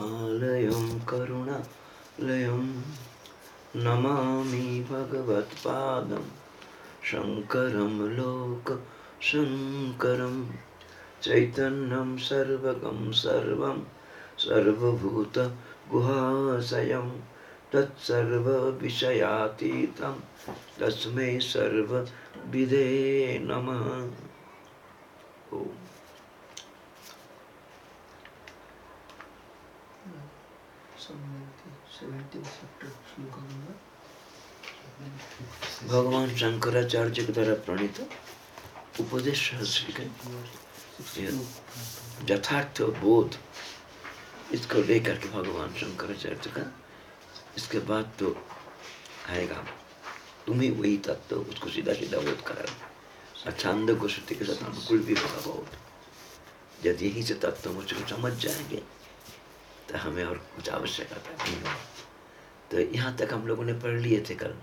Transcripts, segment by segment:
आलयं करुणालयं नमामि भगवत्पादं शङ्करं लोकशङ्करं चैतन्यं सर्वगं सर्वं सर्वभूतगुहाशयं तत्सर्वविषयातीतं तस्मै सर्वविदे नमः ओम भगवान शंकराचार्य के द्वारा प्रणीत उपदेश यथार्थ बोध, इसको लेकर के भगवान शंकराचार्य का इसके बाद तो आएगा। तुम ही वही तत्व तो उसको सीधा सीधा बोध करा छांद को श्रुति के साथ अनुकूल भी होगा बहुत। यदि यही से तत्व मुझको समझ जाएँगे तो हमें और कुछ आवश्यकता नहीं हो। तो यहाँ तक हम लोगों ने पढ़ लिए थे कल।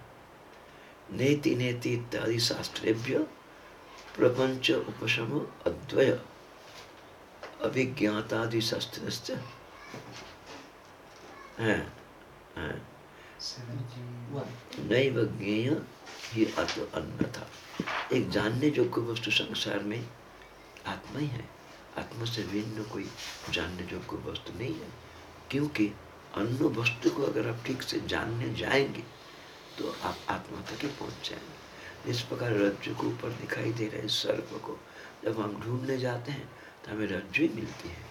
नेति नेति इत्यादि शास्त्रेभ्य प्रपंच उपशम अद्वय अभिज्ञातादि शास्त्र नैव ज्ञेय ही अतो अन्यथा। एक जानने योग्य वस्तु संसार में आत्मा ही है। आत्मा से भिन्न कोई जानने योग्य वस्तु नहीं है। क्योंकि अन्य वस्तु को अगर आप ठीक से जानने जाएँगे तो आप आत्मा तक ही पहुँच जाएँगे। इस प्रकार रज्जु को ऊपर दिखाई दे रहे सर्प को, जब हम ढूँढने जाते हैं तो हमें रज्जु ही मिलती है।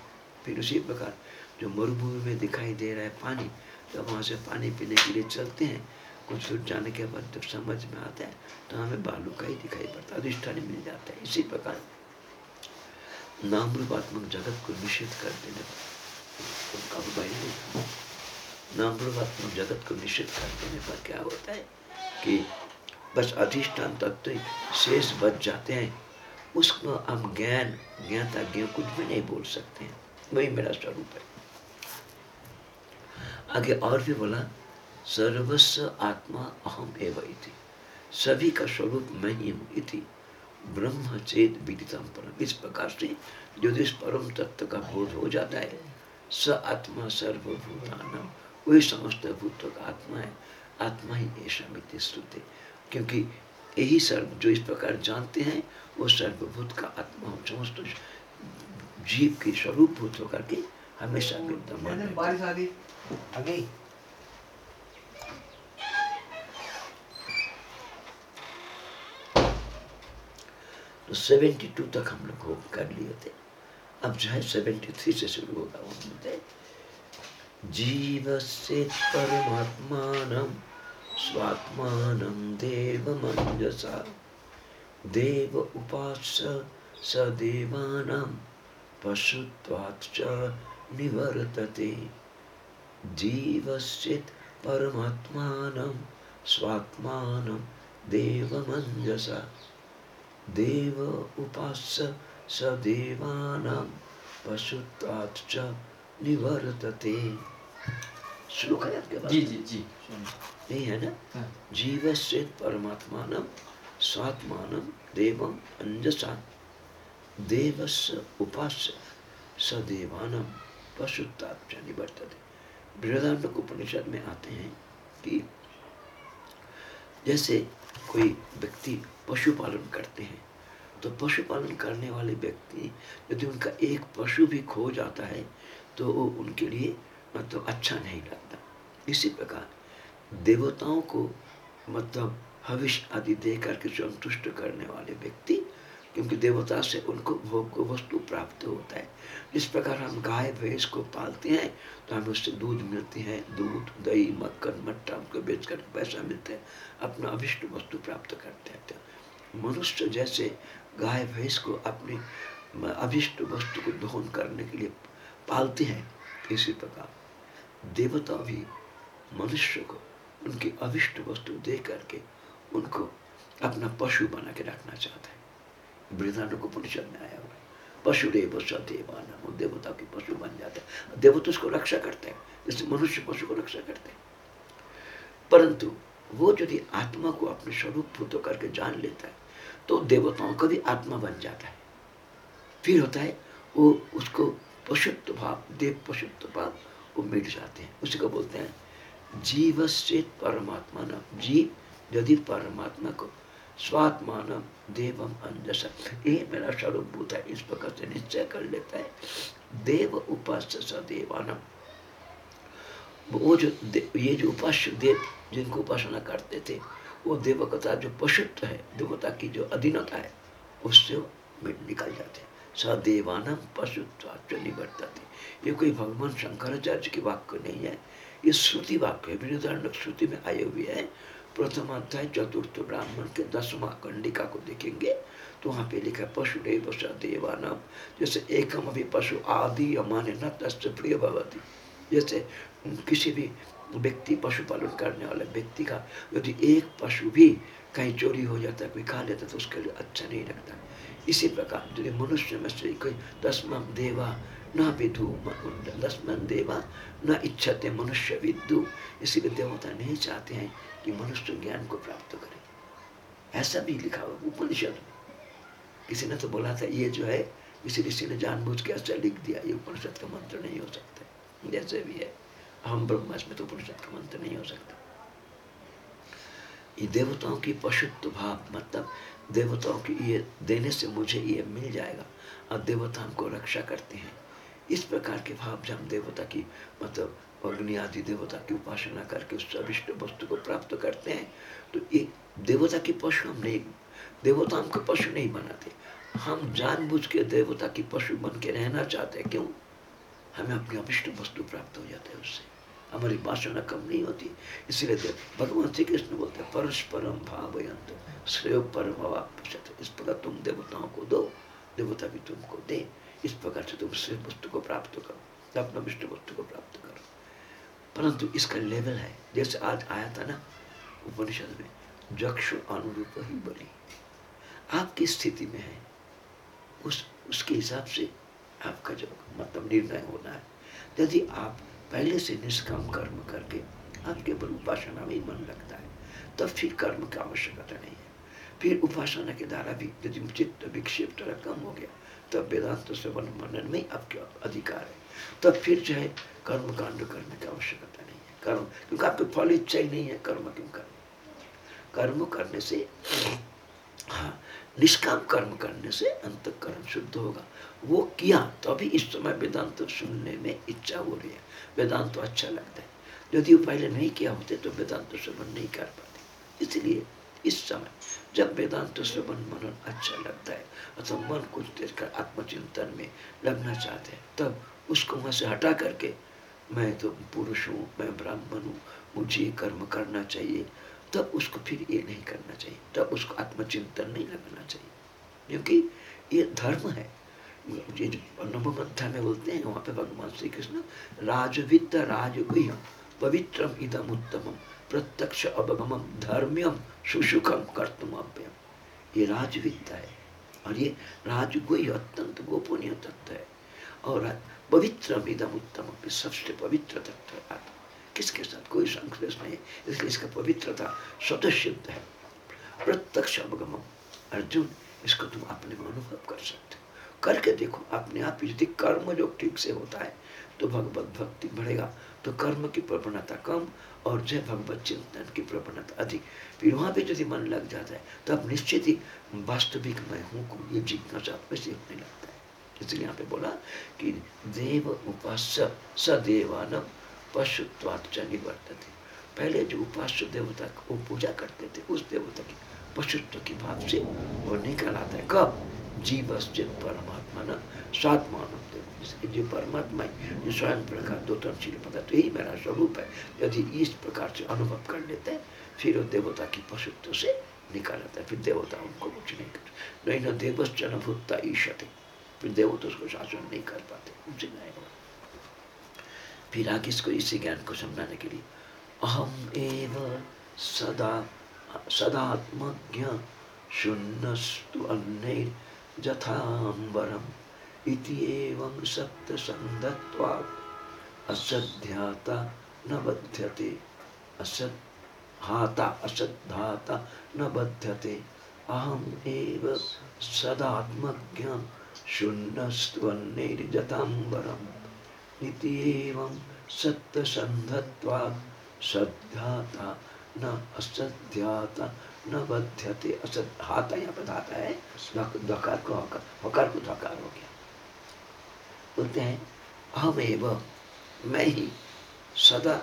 फिर उसी प्रकार जो मरुभूमि में दिखाई दे रहा है पानी जब वहाँ से पानी पीने के लिए चलते हैं। कुछ दूर जाने के बाद जब समझ में आता है तो हमें बालू का ही दिखाई पड़ता है, अधिष्ठान मिल जाता है। इसी प्रकार नाम रूपात्मक जगत को निषेध कर देने पर उनका नहीं नाम रूपात्मक जगत को निश्चित कर देने पर क्या होता है? कि बस अधिष्ठान तत्व तो शेष बच जाते हैं। उसको हम ज्ञान ज्ञाता ज्ञ कुछ भी नहीं बोल सकते हैं। वही मेरा स्वरूप है। आगे और भी बोला, सर्वस्व आत्मा अहम एवं इति। सभी का स्वरूप मैं ही हूँ इति। ब्रह्म चेत विदितम परम। इस प्रकार से जो इस परम तत्व का बोध हो जाता है स आत्मा सर्वभूतान। वही समस्त भूतों का आत्मा है। आत्मा ही ऐसा मित्र श्रुति क्योंकि यही सर्व जो इस प्रकार जानते हैं वो सर्वभूत का आत्मा हो समस्त जीव की स्वरूप भूत होकर के हमेशा विद्यमान गई। तो सेवेंटी टू तक हम लोग कर लिए थे। अब जो है सेवेंटी थ्री से शुरू होगा वो जीवस्य परमात्मानं स्वात्मानं देव उपास्य स देवानां पशुत्वात् च निवर्तते। जीवश्चित् परमात्मानं स्वात्मानं देवमञ्जसा, देव उपास्य स देवानां पशुत्वात् च निवर्तते। श्लोक है आपके पास? जी जी जी। नहीं है ना? हाँ। जीव से परमात्मान स्वात्मान देवम अंजसा देवस्य उपास्य पशुताप निवर्तते। उपनिषद में आते हैं कि जैसे कोई व्यक्ति पशुपालन करते हैं तो पशुपालन करने वाले व्यक्ति यदि उनका एक पशु भी खो जाता है तो वो उनके लिए मतलब अच्छा नहीं लगता। इसी प्रकार देवताओं को मतलब भविष्य आदि दे करके संतुष्ट करने वाले व्यक्ति, क्योंकि देवता से उनको भोग को वस्तु प्राप्त होता है। इस प्रकार हम गाय भैंस को पालते हैं तो हमें उससे दूध मिलती है। दूध, दही, मक्खन, मट्टा उनको बेच कर पैसा मिलता है, अपना अभिष्ट वस्तु प्राप्त करते हैं। मनुष्य जैसे गाय, भैंस को अपने अभिष्ट वस्तु को दोहन करने के लिए पालते हैं। इसी प्रकार देवता भी मनुष्य को उनकी अभिष्ट वस्तु दे करके उनको अपना पशु बना के रखना चाहते है। वृद्धान को परिषद में आया हुआ पशु रे देव सदेवान वो देवता के पशु बन जाते हैं। देवता उसको रक्षा करते हैं जैसे मनुष्य पशु को रक्षा करते हैं। परंतु वो यदि आत्मा को अपने स्वरूप करके जान लेता है तो देवताओं का भी आत्मा बन जाता है। फिर होता है, वो उसको पशुत्व भाव, देव पशुत्व भाव, वो मिट जाते हैं। उसी को बोलते हैं जीव से परमात्मा न जीव यदि परमात्मा को स्वात्मान देवम अंजस। ये मेरा स्वरूप भूत है, इस प्रकार से निश्चय कर लेता है। देव उपास्य सदेवानम वो जो ये जो उपास्य देव जिनको उपासना करते थे वो देवकता जो पशुत्व है, देवता की जो अधीनता है, उससे निकल जाते हैं। सदेवानम पशुत्व निवर्तते। ये कोई भगवान शंकराचार्य की वाक्य नहीं है। ये श्रुति वाक्य है वृदारण्य श्रुति में आए हुए है। प्रथम अध्याय, चतुर्थ ब्राह्मण के दसवा कंडिका को देखेंगे तो वहाँ पे लिखा है, पशुदेव सदेवानम जैसे एकम अभी पशु आदि अमान्य न तस् प्रिय भवती। जैसे किसी भी व्यक्ति पशुपालन करने वाले व्यक्ति का यदि एक पशु भी कहीं चोरी हो जाता है, कोई खा लेता तो उसके लिए अच्छा नहीं लगता। इसी प्रकार यदि मनुष्य में से कोई दसम देवा न विधु दसमन देवा न इच्छते, मनुष्य विदु इसीलिए देवता नहीं चाहते हैं कि मनुष्य ज्ञान को प्राप्त करे। ऐसा भी लिखा हुआ उपनिषद किसी ने तो बोला था, ये जो है किसी ऋषि ने जानबूझ के ऐसा लिख दिया, ये उपनिषद का मंत्र नहीं हो सकता। जैसे भी है। हम ब्रह्मास्म तो का मंत्र नहीं हो सकता ये देवताओं की पशुत्व भाव मतलब देवताओं की ये देने से मुझे ये मिल जाएगा। और देवता हमको रक्षा करते हैं। इस प्रकार के भाव जब देवता की मतलब अग्नि आदि देवता की उपासना करके उस अभिष्ट वस्तु को प्राप्त करते हैं तो ये देवता की पशु हम नहीं, देवता हमको पशु नहीं बनाते। हम जानबूझ के देवता की पशु बन के रहना चाहते हैं, क्यों? हमें अपनी अभिष्ट वस्तु प्राप्त हो जाते हैं उससे। हमारी वासना कम नहीं होती। इसीलिए भगवान श्री कृष्ण बोलते हैं परस्परम भावयंत श्रेय परम अवापत इस प्रकार तुम देवताओं को दो, देवता भी तुमको दे। इस प्रकार से तुम श्रेय वस्तु को प्राप्त करो, अपना विष्णु वस्तु को प्राप्त करो। परंतु इसका लेवल है, जैसे आज आया था ना, उपनिषद में, जक्ष अनुरूप ही बली आपकी स्थिति में है, उस, उसके हिसाब से आपका जो मतलब निर्णय होना है। यदि आप पहले से निष्काम कर्म करके आप केवल उपासना में ही मन लगता है, तब फिर कर्म की आवश्यकता नहीं है। फिर उपासना के द्वारा भी यदि चित्त विक्षेप थोड़ा कम हो गया, तब वेदांत श्रवण मनन में आपके अधिकार है। तब फिर जो है कर्म कांड करने की आवश्यकता नहीं है। कर्म, क्योंकि आपके फल इच्छा ही नहीं है कर्म क्यों करना? कर्म करने से हाँ निष्काम कर्म करने से अंत कर्म शुद्ध होगा। वो किया तो अभी इस समय वेदांत सुनने में इच्छा हो रही है। वेदांत तो अच्छा लगता है। यदि वो पहले नहीं किया होते तो वेदांत श्रवण नहीं कर पाते। इसलिए इस समय जब वेदांत श्रवण मनन अच्छा लगता है, अथवा मन कुछ देर कर आत्मचिंतन में लगना चाहते हैं, तब उसको वहाँ से हटा करके, मैं तो पुरुष हूँ, मैं ब्राह्मण हूँ, मुझे कर्म करना चाहिए। तब उसको फिर ये नहीं करना चाहिए। तब उसको आत्मचिंतन नहीं लगना चाहिए। क्योंकि ये धर्म है। ये जो नवम में बोलते हैं, वहाँ पे भगवान श्री कृष्ण राजविद्य राजगुह्यम पवित्रम इदम उत्तम प्रत्यक्ष अवगम धर्म्यम, सुसुखम कर्तुम अव्यम ये राजविद्या है। और ये राजगुह्य अत्यंत गोपनीय तत्व है। और पवित्र इदम उत्तम सबसे पवित्र तत्व है आत्मा। किसके साथ कोई संश्लेष नहीं इसलिए इसका पवित्रता स्वतः सिद्ध है। प्रत्यक्ष अवगम अर्जुन, इसको तुम अपने में अनुभव कर सकते हो। करके देखो, अपने आप यदि कर्म जो ठीक से होता है तो भगवत भक्ति बढ़ेगा तो कर्म की प्रवणता कम और जय भगवत चिंतन की प्रवणता अधिक। फिर वहाँ पे यदि मन लग जाता है तो अब निश्चित ही वास्तविक मैं हूँ को ये जिज्ञासा में से होने लगता है। इसलिए यहाँ पे बोला कि देव उपास्य सदेवानम। पशुत्वाच निवर्तते पहले जो उपास्य देवता को पूजा करते थे, उस देवता की पशुत्व की भाव से वो निकल आता है। कब? जीवश्चित परमात्मा न स्वात्मान जो परमात्मा है, जो स्वयं प्रकार दो तनशील पदार्थ यही मेरा स्वरूप है। यदि इस प्रकार से अनुभव कर लेते हैं, फिर वो देवता की पशुत्व से निकाल आता है। फिर देवता उनको कुछ नहीं करते। नहीं न देवश्चन भूतता ईशते। फिर देवता उसको शासन नहीं कर पाते। उनसे नहीं फिर आगे इसको इसी ज्ञान को समझाने के लिए। अहम एव सदा सदात्मज्ञ शून्यस्तु अन्य यथाम्बरम् इति एवं सप्तसन्धत्वात् असध्याता न बध्यते। असद हाता, असद्धाता न बध्यते। अहम एव सदात्मज्ञ शून्यस्त्वन्नैर्जताम्बरम् इति एवं सत्य संधत्वा सध्याता न असध्याता न बध्यते हाथा यहाँ पर धाता है। धकार को हकार हकार को धकार हो गया। बोलते हैं मैं ही सदा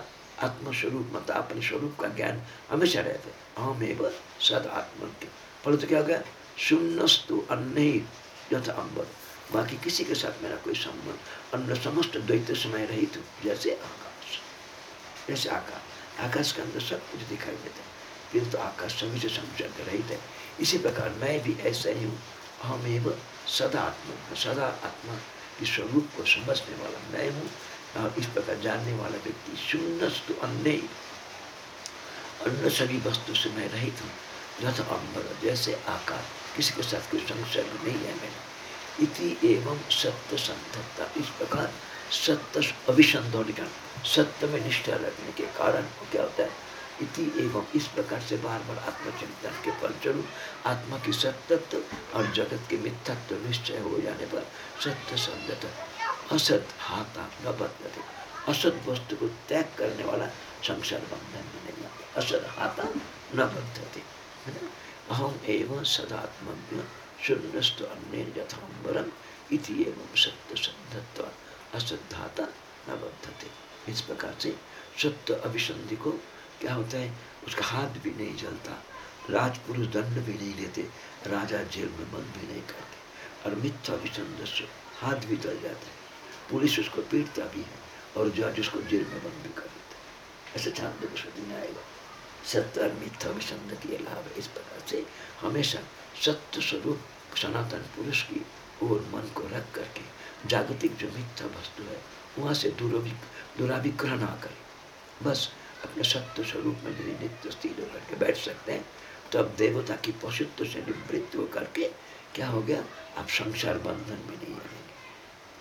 आत्मस्वरूप मतलब अपने स्वरूप का ज्ञान हमेशा रहते अहम एवं सदा आत्म फल तो क्या हो गया? शून्यस्तु अन्य यथा बाकी किसी के साथ मेरा कोई संबंध, अन्य समस्त द्वैत समय रहित जैसे आकाश। जैसे आकाश आकाश के अंदर सब कुछ दिखाई देता है। तो आकाश सभी से संसर्ग रहित है। इसी प्रकार मैं भी ऐसा ही हूँ। हम एवं सदा आत्मा सदा आत्मा के स्वरूप को समझने वाला मैं हूँ। और इस प्रकार जानने वाला व्यक्ति शून्यस्तु अन्य अन्य सभी वस्तु से मैं रहित हूँ। यथ अम्बर जैसे आकाश किसी के साथ कोई संसर्ग नहीं है मेरा। इति एवं सत्य संधता इस प्रकार सत्य अभिसंधोन का सत्य में निष्ठा रखने के कारण क्या होता है? इति एवं इस प्रकार से बार बार आत्मचिंतन के फलस्वरूप आत्मा की सत्यत्व और जगत के मिथ्यत्व निश्चय हो जाने पर सत्य संगत असत हाथा न बदलते असत वस्तु को त्याग करने वाला संसार बंधन में नहीं आता। असत हाथा न? बदलते अहम एवं सदात्म्य शून्यस्त अन्य यथाम्बरम इति एवं सत्य संधत्व असद्धाता न बद्धते इस प्रकार से सत्य अभिसंधि को क्या होता है? उसका हाथ भी नहीं जलता, राजपुरुष दंड भी नहीं देते राजा जेल में बंद भी नहीं करते, और मिथ्या विसंदस्य हाथ भी जल जाता है। पुलिस उसको पीटता भी है और जज उसको जेल में बंद भी कर देता है। ऐसे छात्र को दिन आएगा। सत्य और मिथ्या विसंद की लाभ इस प्रकार से हमेशा सत्य स्वरूप सनातन पुरुष की ओर मन को रख करके जागतिक जो मिथ्या वस्तु है, वहाँ से दुराभिग्रह ना करे बस अपने सत्य स्वरूप में यदि नित्य स्थिर होकर के बैठ सकते हैं तो अब देवता की पशुत्व से निवृत्त होकर के क्या हो गया? आप संसार बंधन में नहीं आएँगे।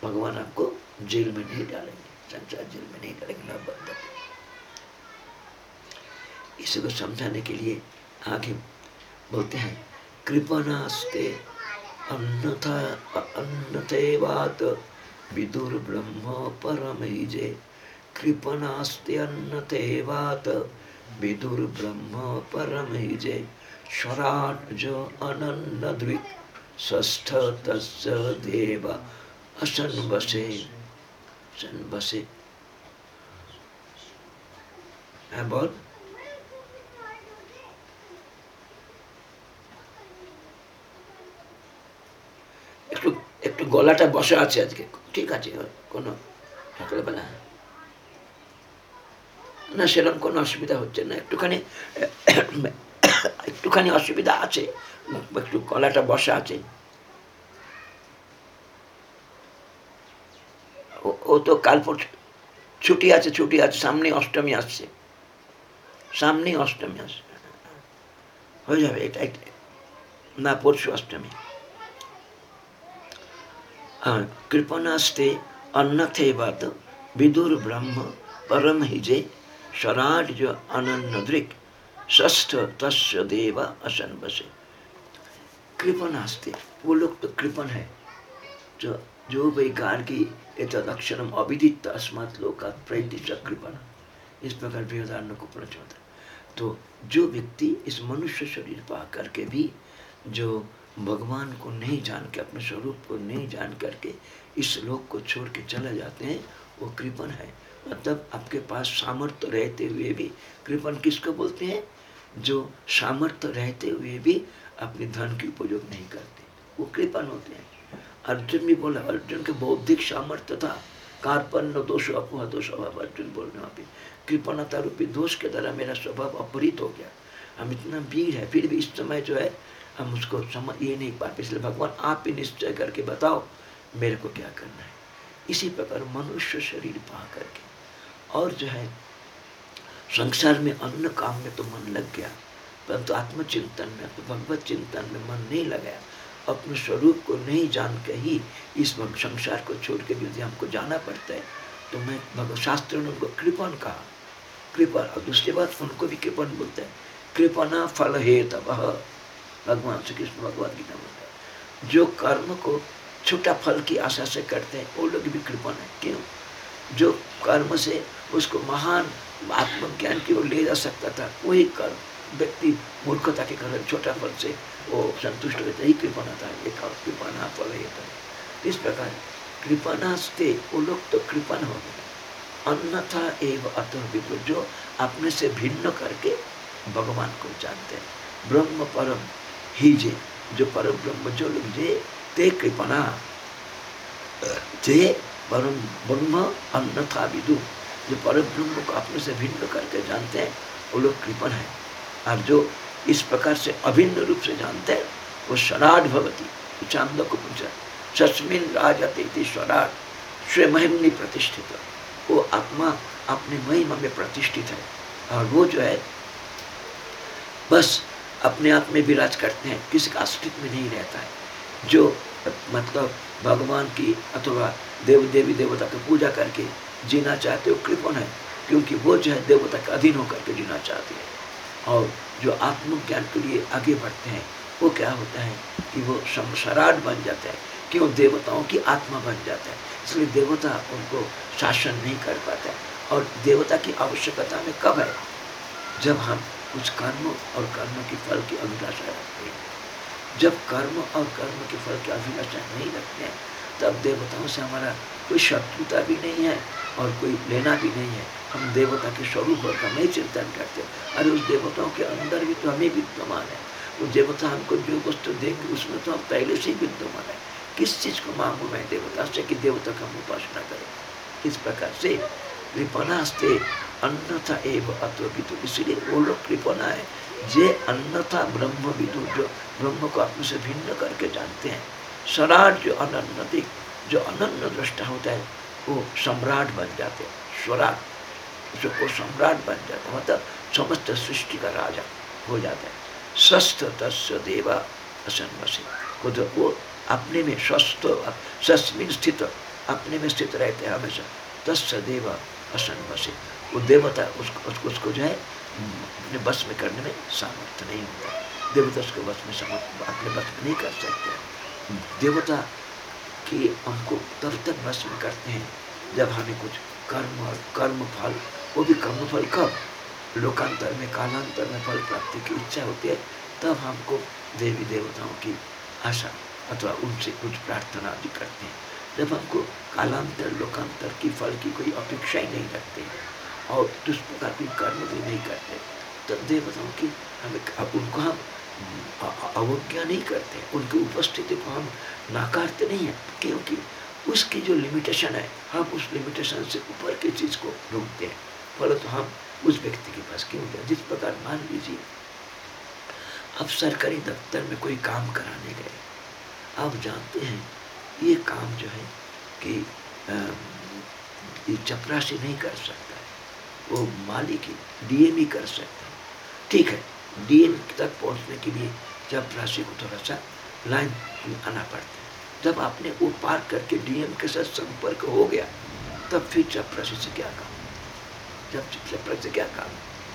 भगवान आपको जेल में नहीं डालेंगे, संसार जेल में नहीं डालेंगे, न बंधन इसी को समझाने के लिए आगे बोलते हैं কৃপণাস্তে অন্যথা, অন্যথেবাত বিদুর্ব্রহ্ম পরমৈজে। কৃপণাস্তে অন্যথেবাত বিদুর্ব্রহ্ম পরমৈজে। স্বরাট অনন্যদৃক ষষ্ঠ তস্য দেব, অসন্বসে সন্বসে হ্যাঁ বল। একটু গলাটা বসা আছে আজকে। ঠিক আছে, কোনো সকালবেলা না। সেরকম কোনো অসুবিধা হচ্ছে না। একটুখানি একটুখানি অসুবিধা আছে। একটু গলাটা বসা আছে। ও তো কাল ছুটি আছে ছুটি আছে। সামনে অষ্টমী আসছে। সামনে অষ্টমী আসছে। হয়ে যাবে এটা। না, পরশু অষ্টমী। कृपणास्ते अन्नथे बात विदुर ब्रह्म, परम हिजे स्वराज अनन्नदृक ष्ठ तस्य देव असन बसे कृपणास्ते वो लोग तो कृपण है। जो जो भी गार्गी एतद अक्षरम अविदित अस्मात् लोकात प्रति कृपण। इस प्रकार बृहदारण्य को प्रचोदन। तो जो व्यक्ति इस मनुष्य शरीर पा करके भी जो भगवान को नहीं जान के अपने स्वरूप को नहीं जान करके इस लोक को छोड़ के चले जाते हैं, वो कृपण है। मतलब आपके पास सामर्थ्य रहते हुए भी, कृपण किसको बोलते हैं? जो सामर्थ्य रहते हुए भी अपने धन की उपयोग नहीं करते, वो कृपण होते हैं। अर्जुन भी बोला, अर्जुन के बौद्धिक सामर्थ्य था कार्पण्य दोष अपुह दोष अभाव, अर्जुन बोलने वहाँ पे कृपणता रूपी दोष के द्वारा मेरा स्वभाव अपरित हो गया। हम इतना वीर है, फिर भी इस समय जो है हम उसको समझ, ये नहीं पाते इसलिए भगवान, आप ही निश्चय करके बताओ, मेरे को क्या करना है। इसी प्रकार मनुष्य शरीर पा करके। और जो है, संसार में अन्य काम में तो मन लग गया, परंतु आत्मचिंतन में तो भगवत चिंतन में मन नहीं लगाया। अपने स्वरूप को नहीं जान के ही इस संसार को छोड़ के यदि हमको जाना पड़ता है तो मैं भगवत शास्त्र ने उनको कृपन कहा। कृपा और दूसरी बात, उनको भी कृपन बोलते हैं। कृपना फल हे तब भगवान श्री कृष्ण भगवत गीता हैं जो कर्म को छोटा फल की आशा से करते हैं, वो लोग भी कृपन है। क्यों? जो कर्म से उसको महान आत्मज्ञान की ओर ले जा सकता था, वही कर्म व्यक्ति मूर्खता के कारण छोटा फल से वो संतुष्ट रहता ही। कृपणा था, ये कृपणा फल था। इस प्रकार कृपणास्ते वो लोग तो कृपण हो गए। अन्यथा एवं अतः जो अपने से भिन्न करके भगवान को जानते हैं। ब्रह्म परम ही जे जो परम ब्रह्म जो लोग जे ते कृपणा जे परम ब्रह्म अन्यथा विदु जो परम ब्रह्म को अपने से भिन्न करके जानते हैं वो लोग कृपण है और जो इस प्रकार से अभिन्न रूप से जानते हैं वो स्वराट भवती चाँद को पूछा सस्मिन राजते स्वराट स्वयं प्रतिष्ठित वो आत्मा अपने महिमा में प्रतिष्ठित है और वो जो है बस अपने आप में विराज करते हैं, किसी का अस्तित्व में नहीं रहता है। जो मतलब भगवान की अथवा देव, देवी देवता की पूजा करके जीना चाहते हो कृपण है क्योंकि वो जो है देवता के अधीन होकर के जीना चाहते हैं। और जो आत्मज्ञान के लिए आगे बढ़ते हैं, वो क्या होता है कि वो संसाराट बन जाता है, कि वो देवताओं की आत्मा बन जाता है। इसलिए देवता उनको शासन नहीं कर पाता है। और देवता की आवश्यकता में कब है? जब हम कुछ कर्म और कर्म के फल की अभिलाषा रखते हैं। जब कर्म और कर्म के फल की अभिलाषा नहीं रखते हैं, तब देवताओं से हमारा कोई शत्रुता भी नहीं है और कोई लेना भी नहीं है। हम देवता के स्वरूप और का नहीं चिंतन करते अरे, उस देवताओं के अंदर भी तो हमें विद्यमान है। वो देवता हमको जो वस्तु देंगे, उसमें तो हम पहले से ही विद्यमान है। किस चीज़ को मांगू मैं देवता से कि देवता का हम उपासना करें? इस प्रकार से? कृपणास्ते अन्यथा एवं अतो विदु इसलिए वो लोग कृपना है। जे अन्यथा ब्रह्म विदु जो ब्रह्म को अपने से भिन्न करके जानते हैं, सराट जो अनन्नति, जो अनन्न दृष्टा होता है, वो सम्राट बन जाते हैं, स्वराट। जो वो सम्राट बन जाता है मतलब समस्त सृष्टि का राजा हो जाता है। स्वस्थ तस्य देवा असन्वसी खुद वो अपने में स्वस्थ सस्मिन स्थित, अपने में स्थित रहते हैं हमेशा। तस्य देवा असन्वसी वो देवता उसको उसको, उसको जो है अपने बस में करने में सामर्थ्य नहीं होता देवता उसको बस में समर्थ अपने बस में नहीं कर सकते। देवता की हमको तब तक बस में करते हैं जब हमें कुछ कर्म और कर्म फल वो भी कर्म फल कब? लोकांतर में कालांतर में फल प्राप्ति की इच्छा होती है तब हमको देवी देवताओं की आशा अथवा उनसे कुछ प्रार्थना आदि करते हैं। जब हमको कालांतर लोकांतर की फल की कोई अपेक्षा ही नहीं रखते और दुष्प्रकार की कर्म भी नहीं करते। तब देवताओं की हमें उनको हम अवज्ञा नहीं करते? उनकी उपस्थिति को हम नाकारते नहीं हैं, क्योंकि उसकी जो लिमिटेशन है, हम उस लिमिटेशन से ऊपर की चीज़ को ढूंढते हैं। परंतु हम उस व्यक्ति के पास क्यों गए जिस प्रकार मान लीजिए, अब सरकारी दफ्तर में कोई काम कराने गए। आप जानते हैं, ये काम जो है कि ये चपरासी नहीं कर सकता। वो मालिक ही डीएम ही कर सकता है। ठीक है डीएम तक पहुँचने के लिए चपरासी को थोड़ा सा लाइन आना पड़ता है। जब आपने वो पार करके डीएम के साथ संपर्क हो गया, तब फिर चपरासी से क्या काम? जब चपरासी से क्या काम?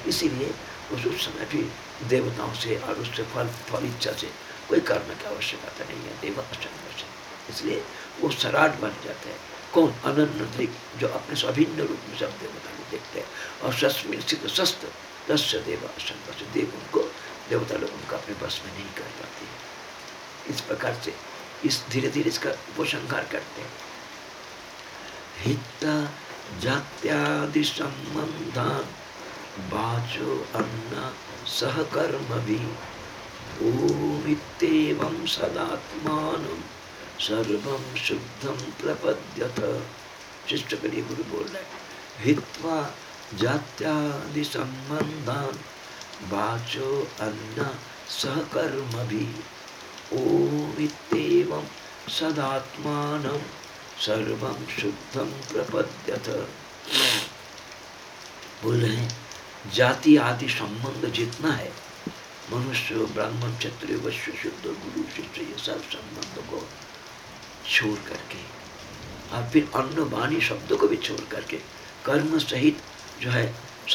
इसीलिए उस उस समय भी देवताओं से और उससे फल फल इच्छा से कोई कर्म की आवश्यकता नहीं है, देव अचंद से इसलिए वो सराट बन जाते हैं। कौन? अनन्य जो अपने स्वाभिन्न रूप में सब देवता को देखते हैं। और सस्त दस्य देव असंत देव उनको देवता लोग उनको अपने बस में नहीं कर पाते इस प्रकार से इस धीरे धीरे इसका उपसंहार करते हैं हिता जात्यादि संबंधान बाचो अन्न सहकर्म भी ओमित्येवं सदात्मानं सर्वं शुद्धं प्रपद्यत शिष्ट के लिए गुरु बोल रहे हित्वा जात्यादि संबंधान वाचो अन्न सहकर्म भी ओमित्येवं सदात्मानं सर्वं शुद्धं प्रपद्यत। बोल रहे जाति आदि संबंध जितना है, मनुष्य, ब्राह्मण, क्षत्रिय, वश्य, शुद्ध, गुरु, शिष्य, ये सब संबंध को छोड़ करके, और फिर अन्न वाणी शब्दों को भी छोड़ करके, कर्म सहित जो है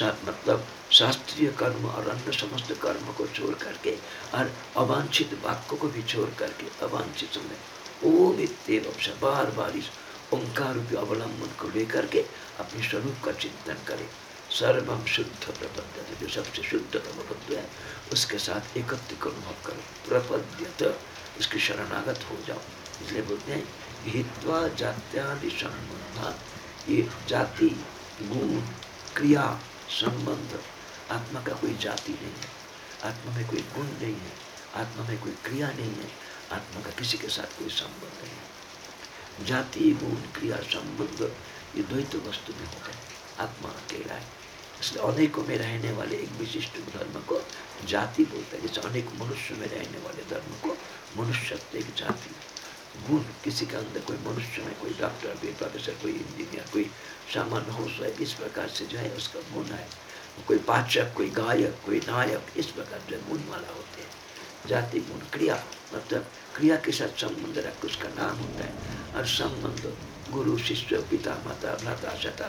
मतलब शास्त्रीय कर्म और अन्य समस्त कर्म को छोड़ करके और अवांछित वाक्य को भी छोड़ करके अवांछित समय ओम इतव बार बार इस ओंकार अवलंबन को लेकर के अपने स्वरूप का चिंतन करें। सर्वम शुद्ध प्रपद्य जो सबसे शुद्ध प्रपद्य है, उसके साथ एकत्रित अनुभव करो। प्रपद्यत उसकी शरणागत हो जाओ। इसलिए बोलते हैं, हित्वा जात्यादि संबंध ये जाति, गुण क्रिया संबंध। आत्मा का कोई जाति नहीं है। आत्मा में कोई गुण नहीं है। आत्मा में कोई क्रिया नहीं है। आत्मा का किसी के साथ कोई संबंध नहीं है। जाति, गुण, क्रिया, संबंध, ये द्वैत वस्तु में होता है। आत्मा अकेला है। इसलिए अनेकों में रहने वाले एक विशिष्ट धर्म को जाति बोलते हैं। जैसे अनेक मनुष्य में रहने वाले धर्म को मनुष्य एक जाति। गुण, किसी के अंदर कोई मनुष्य में कोई डॉक्टर, कोई प्रोफेसर, कोई इंजीनियर, कोई सामान्य हाउस वाइफ इस प्रकार से जो है उसका गुण है। कोई पाचक कोई गायक, कोई नायक, इस प्रकार जो गुण वाला होते हैं। जाति, गुण, क्रिया मतलब क्रिया के साथ संबंध रख उसका नाम होता है। और संबंध, गुरु, शिष्य, पिता, माता, भ्राता शता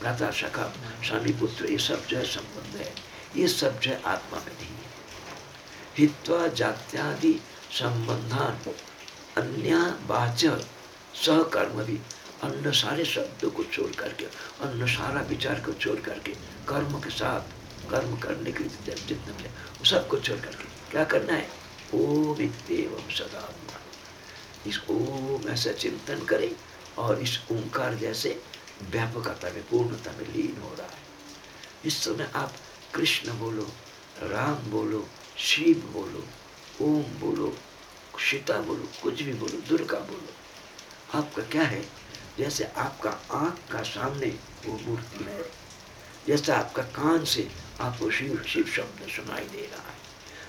भ्राता, सखा, स्वामी, पुत्र, ये सब जो है संबंध है। ये सब जो है आत्मा में नहीं है। हित्वा, जात्यादि, संबंधान, अन्य बाच सहकर्म भी अन्य सारे शब्दों को छोड़ करके अन्य सारा विचार को छोड़ करके, कर्म के साथ कर्म करने के जितना है, वो सबको छोड़ करके। क्या करना है? ओम इतम सदा इस ओम ऐसा चिंतन करें और इस ओंकार जैसे व्यापकता में, पूर्णता में लीन हो रहा है। इस समय आप कृष्ण बोलो, राम बोलो, शिव बोलो, ओम बोलो, सीता बोलो, कुछ भी बोलो, दुर्गा बोलो, आपका क्या है? जैसे आपका आँख का सामने वो मूर्ति है, जैसे आपका कान से आपको शिव शिव शब्द सुनाई दे रहा है,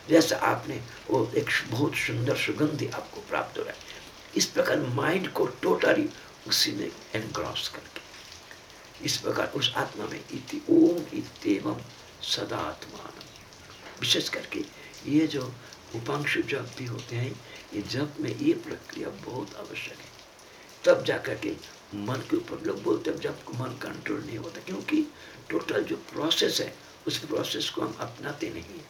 जैसे आपने वो एक बहुत सुंदर सुगंधि आपको प्राप्त हो रहा है। इस प्रकार माइंड को टोटली उसी में एनक्रॉस करके, इस प्रकार उस आत्मा में इति ओम इतम सदात्मान। विशेष करके ये जो उपांशु जप भी होते हैं, ये जप में ये प्रक्रिया बहुत आवश्यक है। तब जाकर के मन के ऊपर लोग बोलते हैं, जब मन कंट्रोल नहीं होता, क्योंकि टोटल जो प्रोसेस है, उस प्रोसेस को हम अपनाते नहीं है।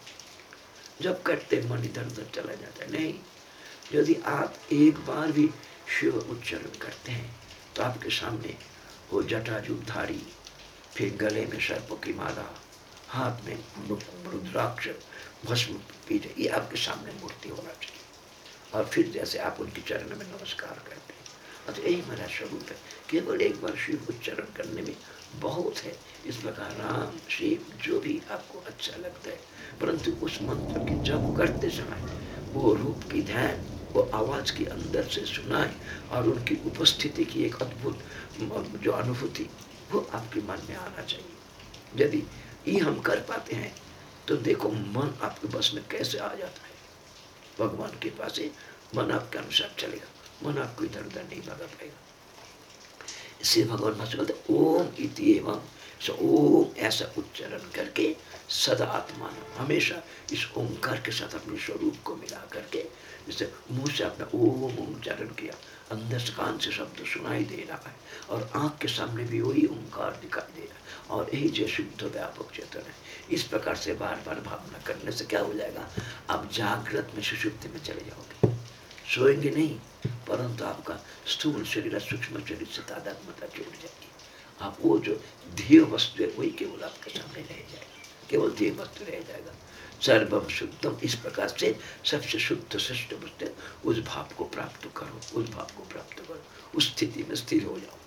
जब करते मन इधर उधर चला जाता है। नहीं, यदि आप एक बार भी शिव उच्चारण करते हैं तो आपके सामने वो जटाजुधारी फिर गले में सर्प की माला, हाथ में रुद्राक्ष भस्म पीठ ये आपके सामने मूर्ति होना चाहिए। और फिर जैसे आप उनके चरण में नमस्कार करते तो यही मेरा स्वरूप है। केवल एक बार शिव उच्चारण करने में बहुत है। इस प्रकार राम, शिव, जो भी आपको अच्छा लगता है। परंतु उस मंत्र की जब करते समय वो रूप की ध्यान, वो आवाज़ के अंदर से सुनाए और उनकी उपस्थिति की एक अद्भुत जो अनुभूति, वो आपके मन में आना चाहिए। यदि ये हम कर पाते हैं तो देखो मन आपके बस में कैसे आ जाता है। भगवान के पास ही मन आपके अनुसार चलेगा। मन आपको इधर उधर नहीं भगा पाएगा इससे भगवान भाषा बोलते ओम इति एवं सो ओम ऐसा उच्चारण करके सदा आत्मा हमेशा इस ओंकार के साथ अपने स्वरूप को मिला करके जैसे मुँह से अपना ओम उच्चारण किया अंदर से कान से शब्द सुनाई दे रहा है और आँख के सामने भी वही ओंकार दिखाई दे रहा है और यही जो शुद्ध व्यापक चेतन है इस प्रकार से बार बार भावना करने से क्या हो जाएगा आप जागृत में सुषुप्ति में चले जाओगे सोएँगे नहीं, परंतु आपका स्थूल शरीर, सूक्ष्म शरीर से तादात्मता जुड़ जाएगी। आप वो जो ध्येय वस्तु है, वही केवल आपके सामने रह जाएगा, केवल ध्येय वस्तु रह जाएगा। सर्वम शुद्धम, इस प्रकार से सबसे शुद्ध, श्रेष्ठ वस्तु उस भाव को प्राप्त करो, उस भाव को प्राप्त करो, उस स्थिति में स्थिर हो जाओ।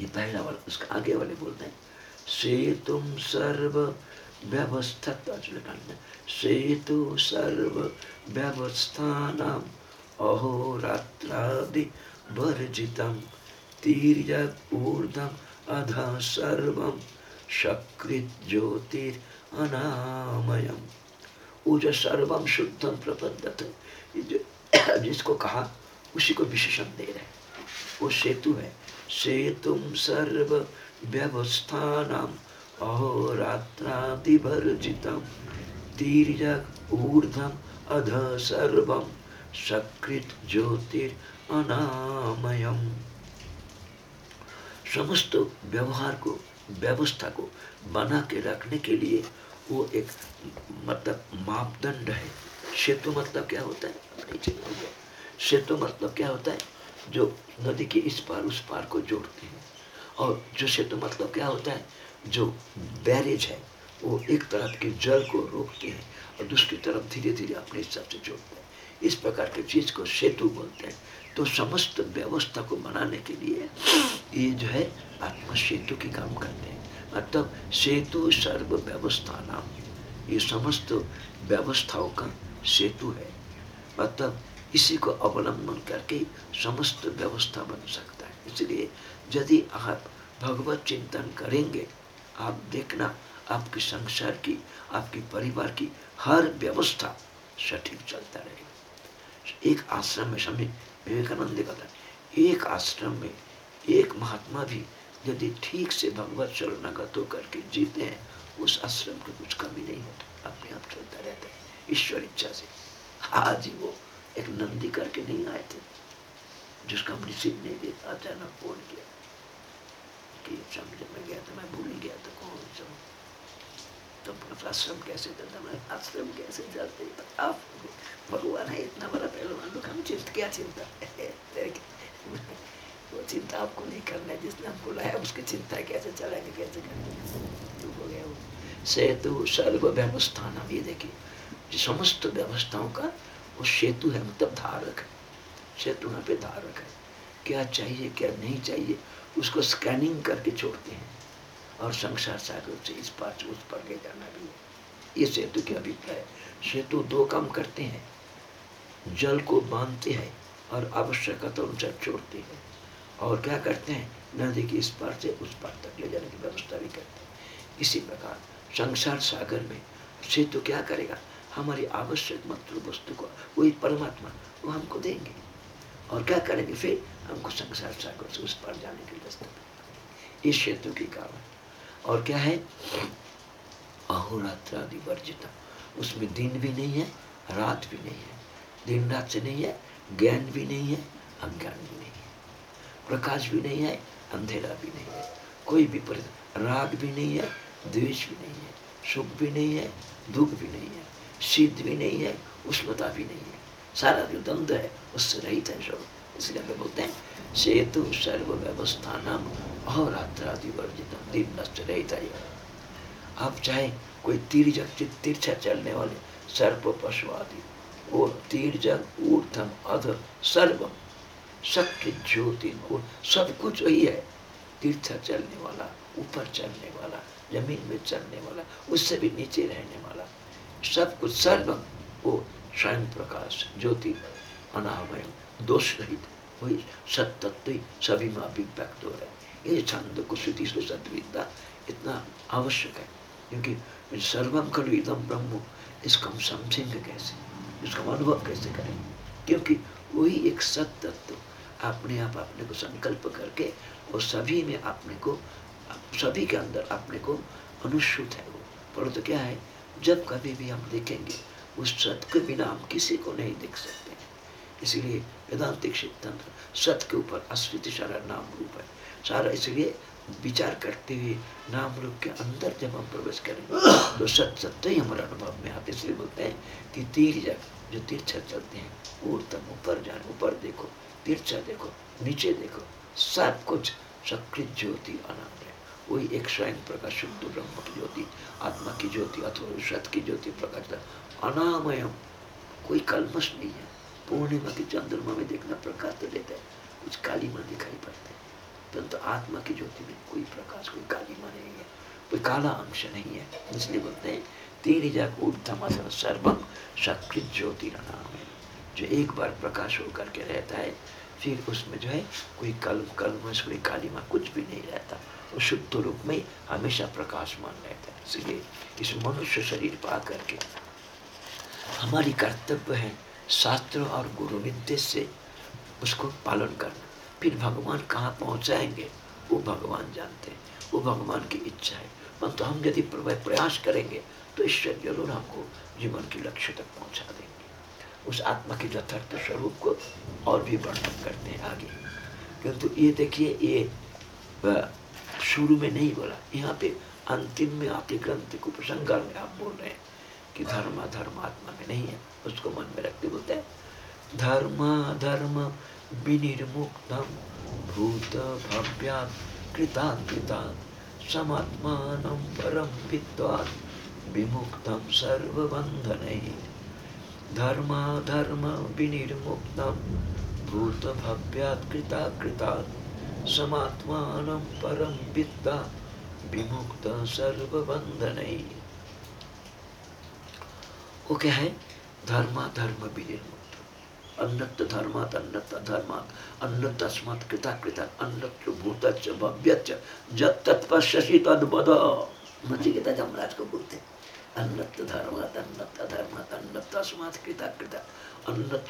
ये पहला वाला, उसका आगे वाले बोलते हैं, से तुम सर्व व्यवस्था सेतु सर्व व्यवस्थानाम अहोरात्रादि वर्जितम तीर्यक ऊर्धम अध ज्योतिर अनामयम वो जो सर्वम शुद्धम प्रबंधत जिसको कहा, उसी को विशेषण दे रहे वो सेतु है। सेतुम सर्व व्यवस्थानाम अहोरात्रादि वर्जितम तीर्यक ऊर्धम अध सकृत ज्योतिर अनामयम समस्त व्यवहार को, व्यवस्था को बना के रखने के लिए वो एक मतलब मापदंड है। सेतु मतलब क्या होता है? सेतु मतलब क्या होता है? जो नदी के इस पार, उस पार को जोड़ते हैं। और जो सेतु मतलब क्या होता है? जो बैरेज है, वो एक तरफ़ के जल को रोकते हैं। और दूसरी तरफ़ धीरे धीरे अपने हिसाब से जोड़ते हैं। इस प्रकार के चीज़ को सेतु बोलते हैं। तो समस्त व्यवस्था को बनाने के लिए ये जो है आत्मा सेतु के काम करते हैं। मतलब सेतु सर्व व्यवस्था नाम ये समस्त व्यवस्थाओं का सेतु है। मतलब इसी को अवलंबन करके समस्त व्यवस्था बन सकता है। इसलिए यदि आप भगवत चिंतन करेंगे, आप देखना आपके संसार की, आपके परिवार की हर व्यवस्था सठीक चलता रहेगा एक आश्रम में समय विवेकानंद एक आश्रम में एक महात्मा भी यदि ठीक से भगवत शरणागत होकर के जीते हैं, उस आश्रम की कुछ कमी नहीं होती। अपने आप चलता रहता है। ईश्वर इच्छा से। आज ही वो एक नंदी करके नहीं आए थे, जिसका हम रिसीव नहीं देता अचानक फ़ोन किया कि समझ में गया था, मैं भूल गया था। तो आश्रम कैसे चलता मैं आश्रम कैसे चलते आप भगवान है इतना बड़ा पहलवान, लोग हम चिंता, क्या चिंता? वो चिंता आपको नहीं करना है, जिसने हमको लाया, उसकी चिंता कैसे चलाएँगे, कैसे करेंगे हो? गया वो। सेतु, सर्व नाम ये देखिए समस्त व्यवस्थाओं का, वो सेतु है मतलब धारक है। सेतु यहाँ पे धारक है। क्या चाहिए, क्या नहीं चाहिए, उसको स्कैनिंग करके छोड़ते हैं। और संसार सागर से इस पार से उस पर ले जाना भी है। ये सेतु के अभिप्राय। सेतु दो काम करते हैं। जल को बांधते हैं और आवश्यकता अनुसार छोड़ते हैं। और क्या करते हैं? नदी के इस पार से उस पार तक ले जाने की व्यवस्था भी करते हैं। इसी प्रकार संसार सागर में सेतु क्या करेगा? हमारी आवश्यक मात्र वस्तु को, वही परमात्मा, वो हमको देंगे। और क्या करेंगे? फिर हमको संसार सागर से उस पार जाने की व्यवस्था। इस सेतु की है और क्या है अहोरात्र आदि वर्जिता उसमें दिन भी नहीं है रात भी नहीं है दिन रात से नहीं है ज्ञान भी नहीं है अज्ञान भी नहीं है प्रकाश भी नहीं है अंधेरा भी नहीं है कोई भी राग भी नहीं है द्वेष भी नहीं है सुख भी नहीं है दुख भी नहीं है सिद्ध भी नहीं है उष्णता भी नहीं है सारा जो द्वंद्व है उससे रहित है सब इसलिए हमें बोलते हैं सेतु सर्व व्यवस्था नाम अहोरात्रादि वर्जित दिन नष्ट रहित आप चाहे कोई तीर जग तीर्थ चलने वाले सर्प पशु आदि और तीर जग ऊर्धम अध सर्वम सत्य ज्योति गुण सब कुछ वही है। तीर्थ चलने वाला, ऊपर चलने वाला, ज़मीन में चलने वाला, उससे भी नीचे रहने वाला, सब कुछ सर्व वो स्वयं प्रकाश, ज्योति अनामय दोष रहित, वही सत्य सभी में अभिव्यक्त हो रहा ये छंद कुशुति सत्विद्या इतना आवश्यक है, क्योंकि सर्वम खलु इदम ब्रह्म, इसको हम समझेंगे कैसे? इसका अनुभव कैसे करेंगे क्योंकि वही एक सत्य तत्व अपने आप अपने को संकल्प करके और सभी में अपने को, सभी के अंदर अपने को अनुसूत है वो। परंतु तो क्या है? जब कभी भी हम देखेंगे, उस सत्य के बिना हम किसी को नहीं देख सकते। इसीलिए वेदांतिक सिद्धांत सत्य के ऊपर अस्वित सारा नाम रूप है। सारा इसलिए विचार करते हुए नाम रूप के अंदर जब हम प्रवेश करेंगे तो सत्य सत्य ही हमारे अनुभव में आते इसलिए बोलते हैं कि तीर जब जो तीर्थ चलते हैं ऊर्तम ऊपर जाए, ऊपर देखो तिरछा देखो, नीचे देखो, सब कुछ सकृत ज्योति अनाम वही एक स्वयं प्रकाश शुद्ध ब्रह्म की ज्योति, आत्मा की ज्योति अथवा सत की ज्योति प्रकाश अनामयम, कोई कलमश नहीं है। पूर्णिमा की चंद्रमा में देखना प्रकाश तो देता है। कुछ काली कालीमा दिखाई पड़ता है। परंतु तो आत्मा की ज्योति में कोई प्रकाश, कोई काली कालीमा नहीं है। कोई काला अंश नहीं है। इसलिए बोलते हैं तीन जाक ऊर्धम सर्वम सकृत ज्योति का नाम है। जो एक बार प्रकाश होकर के रहता है, फिर उसमें जो है कोई कलम कलम कोई कालीमा कुछ भी नहीं रहता। वो शुद्ध रूप में हमेशा प्रकाशमान रहता है। इसलिए इस मनुष्य शरीर पा करके हमारी कर्तव्य है शास्त्र और गुरु निर्देश से उसको पालन करना। फिर भगवान कहाँ पहुँचाएँगे? वो भगवान जानते हैं। वो भगवान की इच्छा है। परंतु हम यदि प्रयास करेंगे तो ईश्वर ज़रूर हमको जीवन के लक्ष्य तक पहुँचा देंगे। उस आत्मा के यथार्थ स्वरूप को और भी वर्णन करते हैं आगे। किंतु ये देखिए, ये शुरू में नहीं बोला। यहाँ पे अंतिम में आपके ग्रंथ को प्रसंग में आप बोल रहे हैं कि धर्म धर्म आत्मा में नहीं है। उसको मन में रखते, बोलते हैं, धर्म धर्म, विनिर्मुक्तम भूत भव्या कृतान्विता समात्मानं परं विद्वान् विमुक्तं सर्वबन्धनैः। धर्माधर्म विनिर्मुक्तं भूतभव्यात् कृताकृतात् समात्मानं परं विद्या विमुक्त सर्वबन्धनैः। वो क्या है? धर्माधर्म विनिर्मुक्त अन्नत धर्मात अन्नत धर्मात अन्नत कृता कृता अन्नत जत तत्पश्यसि तद बद नचिकेता जमराज को बोलते अन्नत धर्मात अन्नत धर्मात अन्नत कृता कृता अन्नत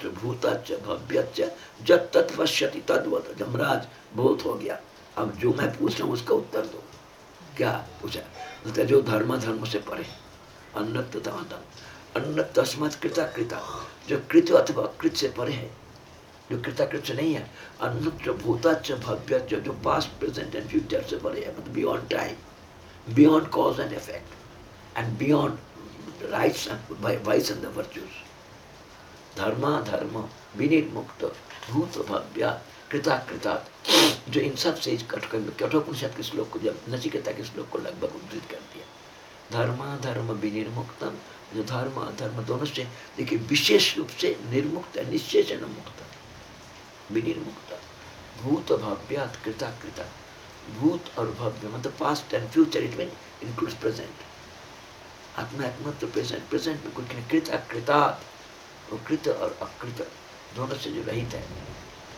जत तत्पश्यति जमराज बहुत हो गया, अब जो मैं पूछ रहा हूँ उसका उत्तर दो। क्या पूछा? जो धर्म धर्म से परे अन्नत धर्म अन्न तस्मत कृता कृता जो कृत अथवा कृत से परे है, जो कृताकृत से नहीं है, अन्नत्र भूताच भव्य जो जो पास्ट प्रेजेंट एंड फ्यूचर से परे है मतलब beyond time beyond cause and effect and beyond rights vice and the virtues धर्मा धर्म, विनिर्मुक्त, भूत भव्य कृता कृता जो इन सबसे कठोपनिषद के श्लोक को जब नचिकेता के श्लोक को लगभग उद्धृत कर दिया। धर्मा धर्म, विनिर्मुक्तम जो धर्म, अधर्म दोनों से देखिए विशेष रूप से निर्मुक्त है निश्चय मुक्त, विनिर्मुक्त, भूत भव्यात कृता कृता भूत और भव्य मतलब past and future it mean include present आत्मा एकमात्र प्रेजेंट प्रेजेंट में कुछ कृत अकृतात वो कृत और अकृत, दोनों से जो रहित है।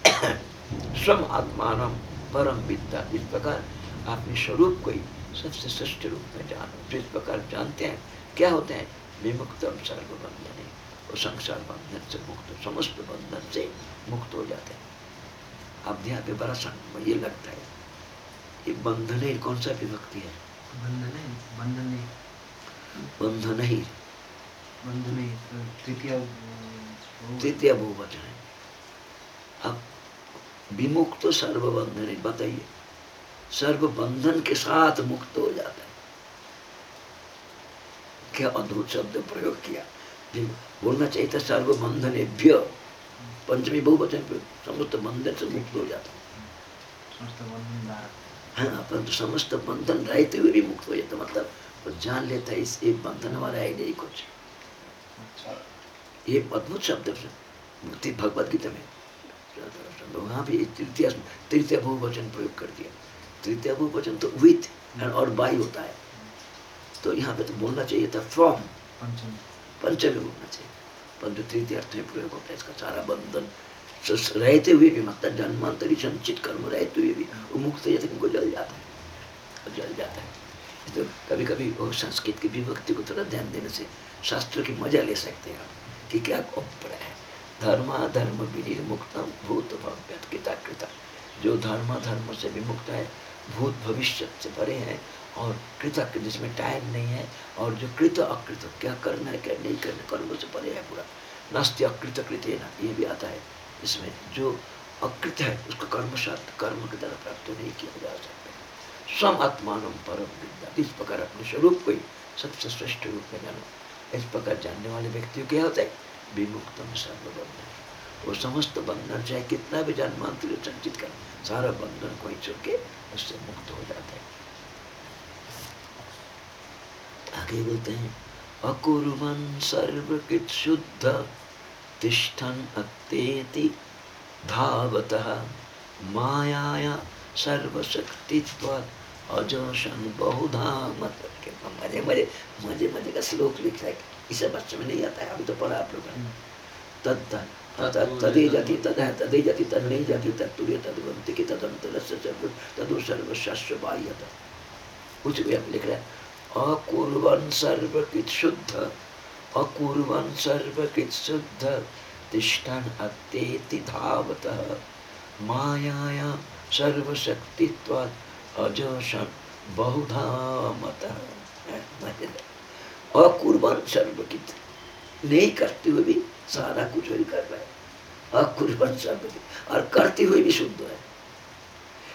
स्वम आत्मान परम विद्या इस प्रकार अपने स्वरूप को ही सबसे श्रेष्ठ रूप में जानो, जिस प्रकार जानते हैं, क्या होते हैं? विमुक्तम सर्वबंधन और संसार बंधन से मुक्त समस्त बंधन से मुक्त हो जाते हैं अब ध्यान पे बड़ा संग ये लगता है ये बंधन कौन सा विभक्ति है बंधन बंधन बंधन ही बंधन तृतीय तृतीय बहुवचन है अब विमुक्त सर्वबंधन बताइए सर्वबंधन के साथ मुक्त हो जाता है क्या अद्भुत शब्द प्रयोग किया? बोलना चाहिए था सर्व बंधन पंचमी बहुवचन पे समस्त बंधन से मुक्त हो जाता। हाँ परंतु समस्त बंधन रहते हुए भी मुक्त हो जाता मतलब वो जान लेता है इस एक बंधन वाला है नहीं कुछ। ये अद्भुत शब्द मुक्ति भगवत गीता में। वहाँ भी तृतीय तृतीय बहुवचन प्रयोग कर दिया। तृतीय बहुवचन तो विथ और बाई होता है। तो यहाँ पे तो बोलना चाहिए था फ्रॉम पंचमी। बोलना चाहिए। परंतु तृतीय अर्थ में प्रयोग होता है इसका सारा बंधन रहते हुए भी मतलब जन्मांतरी संचित कर्म रहते हुए भी वो मुक्त जैसे उनको जल जाता है। जल जाता है। तो कभी कभी वो संस्कृत की विभक्ति को थोड़ा ध्यान देने से शास्त्र की मज़ा ले सकते हैं कि क्या गोप्र है। धर्मा धर्म विनिर्मुक्त भूत भव्य जो धर्मा धर्म से विमुक्त है भूत भविष्य से परे हैं और कृतज्ञ जिसमें टाइम नहीं है और जो कृत अकृत, क्या करना है, क्या नहीं करना कर्म से परे है पूरा? नास्त्य अकृत कृत ना ये भी आता है। इसमें जो अकृत है, उसको कर्म साथ कर्म के द्वारा प्राप्त नहीं किया जा सकता स्वम आत्मान परम विद्या इस प्रकार अपने स्वरूप को ही सबसे श्रेष्ठ रूप में जानो। इस प्रकार जानने वाले व्यक्ति क्या होता है विमुक्तम सर्वबंधन वो समस्त बंधन चाहे कितना भी जन्मांतर संचित कर, सारा बंधन को ही छोड़ के उससे मुक्त हो जाता है। आगे बोलते हैं। अकुर्वन सर्वकृत शुद्ध तिष्ठन अत्येति धावतः। मायाया सर्वशक्तित्व अजोशन बहुधा। मतलब के मज़े मज़े मज़े मज़े का श्लोक लिखा है। इसे बच्चे में नहीं आता है, अभी तो पढ़ा आप लोग तद तदे जाति तद है तदे जाति तद, नहीं जाति तद तुर्य तद बनते कि तदस्य सर्व, तदो सर्वशास्त्र बाह्यता। कुछ भी आप लिख रहे हैं। अकुर्वन सर्वकृत शुद्ध, अकुर्वन सर्वकृत शुद्ध, तिष्ठन अत्येति धावतः। मायाया सर्वशक्तित्वात् अजशन बहुधा मतः। अकुर्वन सर्वकित। नहीं करते हुए भी सारा कुछ ही कर रहे हैं। अकुर्वन सर्वकित। और करते हुए भी शुद्ध है।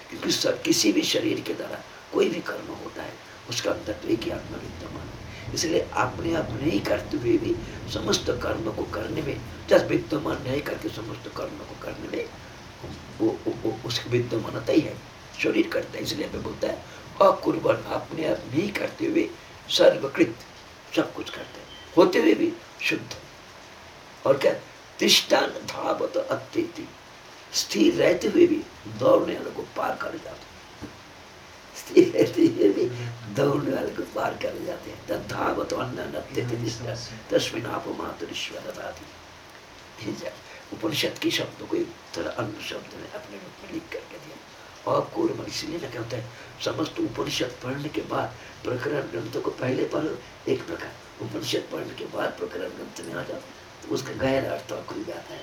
क्योंकि सब किसी भी शरीर के द्वारा कोई भी कर्म होता है उसका तत्व एक ही आत्मा विद्यमान है। इसलिए अपने आप नहीं करते हुए भी समस्त कर्म को करने में जब विद्यमान नहीं करके समस्त कर्म को करने में वो, वो, वो उसकी विद्यमानता ही है। शरीर करता है इसलिए हमें बोलता है अकुर्बन अपने आप नहीं करते हुए सर्वकृत सब कुछ करते हैं। होते हुए भी शुद्ध और क्या? तिष्ठान धावत अत्यति। स्थिर रहते हुए भी दौड़ने वाले को पार कर जाते स्थिर रहते हुए भी दौड़ने वाले को पार कर जाते हैं। तब धावत अन्न तस्मिन आप मातृश्वर उपनिषद की शब्दों को एक तरह अन्य शब्द में अपने रूप में लिख करके दिया। और कूर्म इसलिए ना कहते हैं समस्त उपनिषद पढ़ने के बाद प्रकरण ग्रंथों को पहले पढ़ो एक प्रकार। उपनिषद पढ़ने के बाद प्रकरण ग्रंथ में आ जाओ तो उसका गहरा अर्थ खुल जाता है।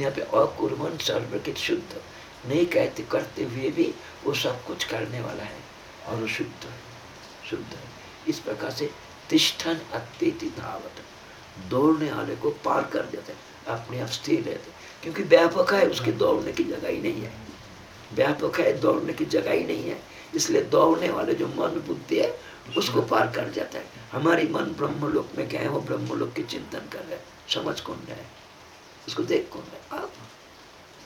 यहाँ पे अकुर्मन सर्वकित शुद्ध। नहीं कहते करते हुए भी वो सब कुछ करने वाला है। और शुद्ध है शुद्ध। है इस प्रकार से तिष्ठन अत्यति धावत। दौड़ने वाले को पार कर देते अपने आप स्थिर रहते। क्योंकि व्यापक है उसके दौड़ने की जगह ही नहीं है। व्यापक है दौड़ने की जगह ही नहीं है। इसलिए दौड़ने वाले जो मन बुद्धि है उसको पार कर जाता है। हमारी मन ब्रह्मलोक में गए वो ब्रह्मलोक के चिंतन कर रहे समझ कौन रहे उसको देख कौन रहे आप।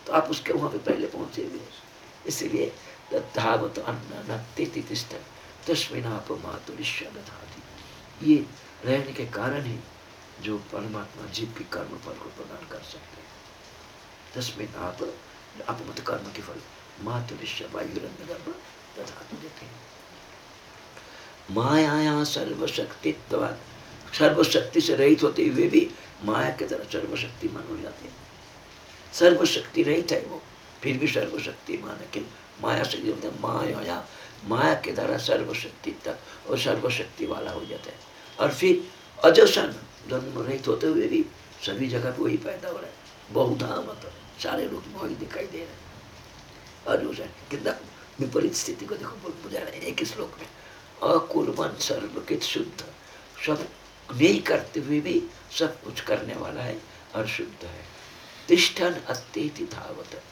तो आप उसके वहाँ पे पहले पहुँचे हुए इसीलिए धावत अन्न तस्मिनाप ये रहने के कारण ही जो परमात्मा जीव की कर्म फल को प्रदान कर सकते हैं। तस्मिन आप अपमत कर्म के फल मातुलिश्य वायुरंग तथा देते हैं। माया सर्वशक्तित्व सर्वशक्ति से रहित होते हुए भी माया के तरह सर्वशक्ति मान हो जाते हैं। सर्वशक्ति रहित है वो, फिर भी सर्वशक्ति मान है माया से होते माया माया के द्वारा सर्वशक्ति तक और सर्वशक्ति वाला हो जाता है। और फिर अजसन जन्म रहित होते हुए भी सभी जगह पे वही पैदा हो रहा है। बहुधा मतलब सारे रूप में वही दिखाई दे रहे हैं। अजोसन कितना विपरीत स्थिति को देखो बुझा रहे हैं। एक श्लोक में अकुर्बन सर्वकित शुद्ध। सब नहीं करते हुए भी सब कुछ करने वाला है और शुद्ध है। तिष्ठन अत्यति धावत।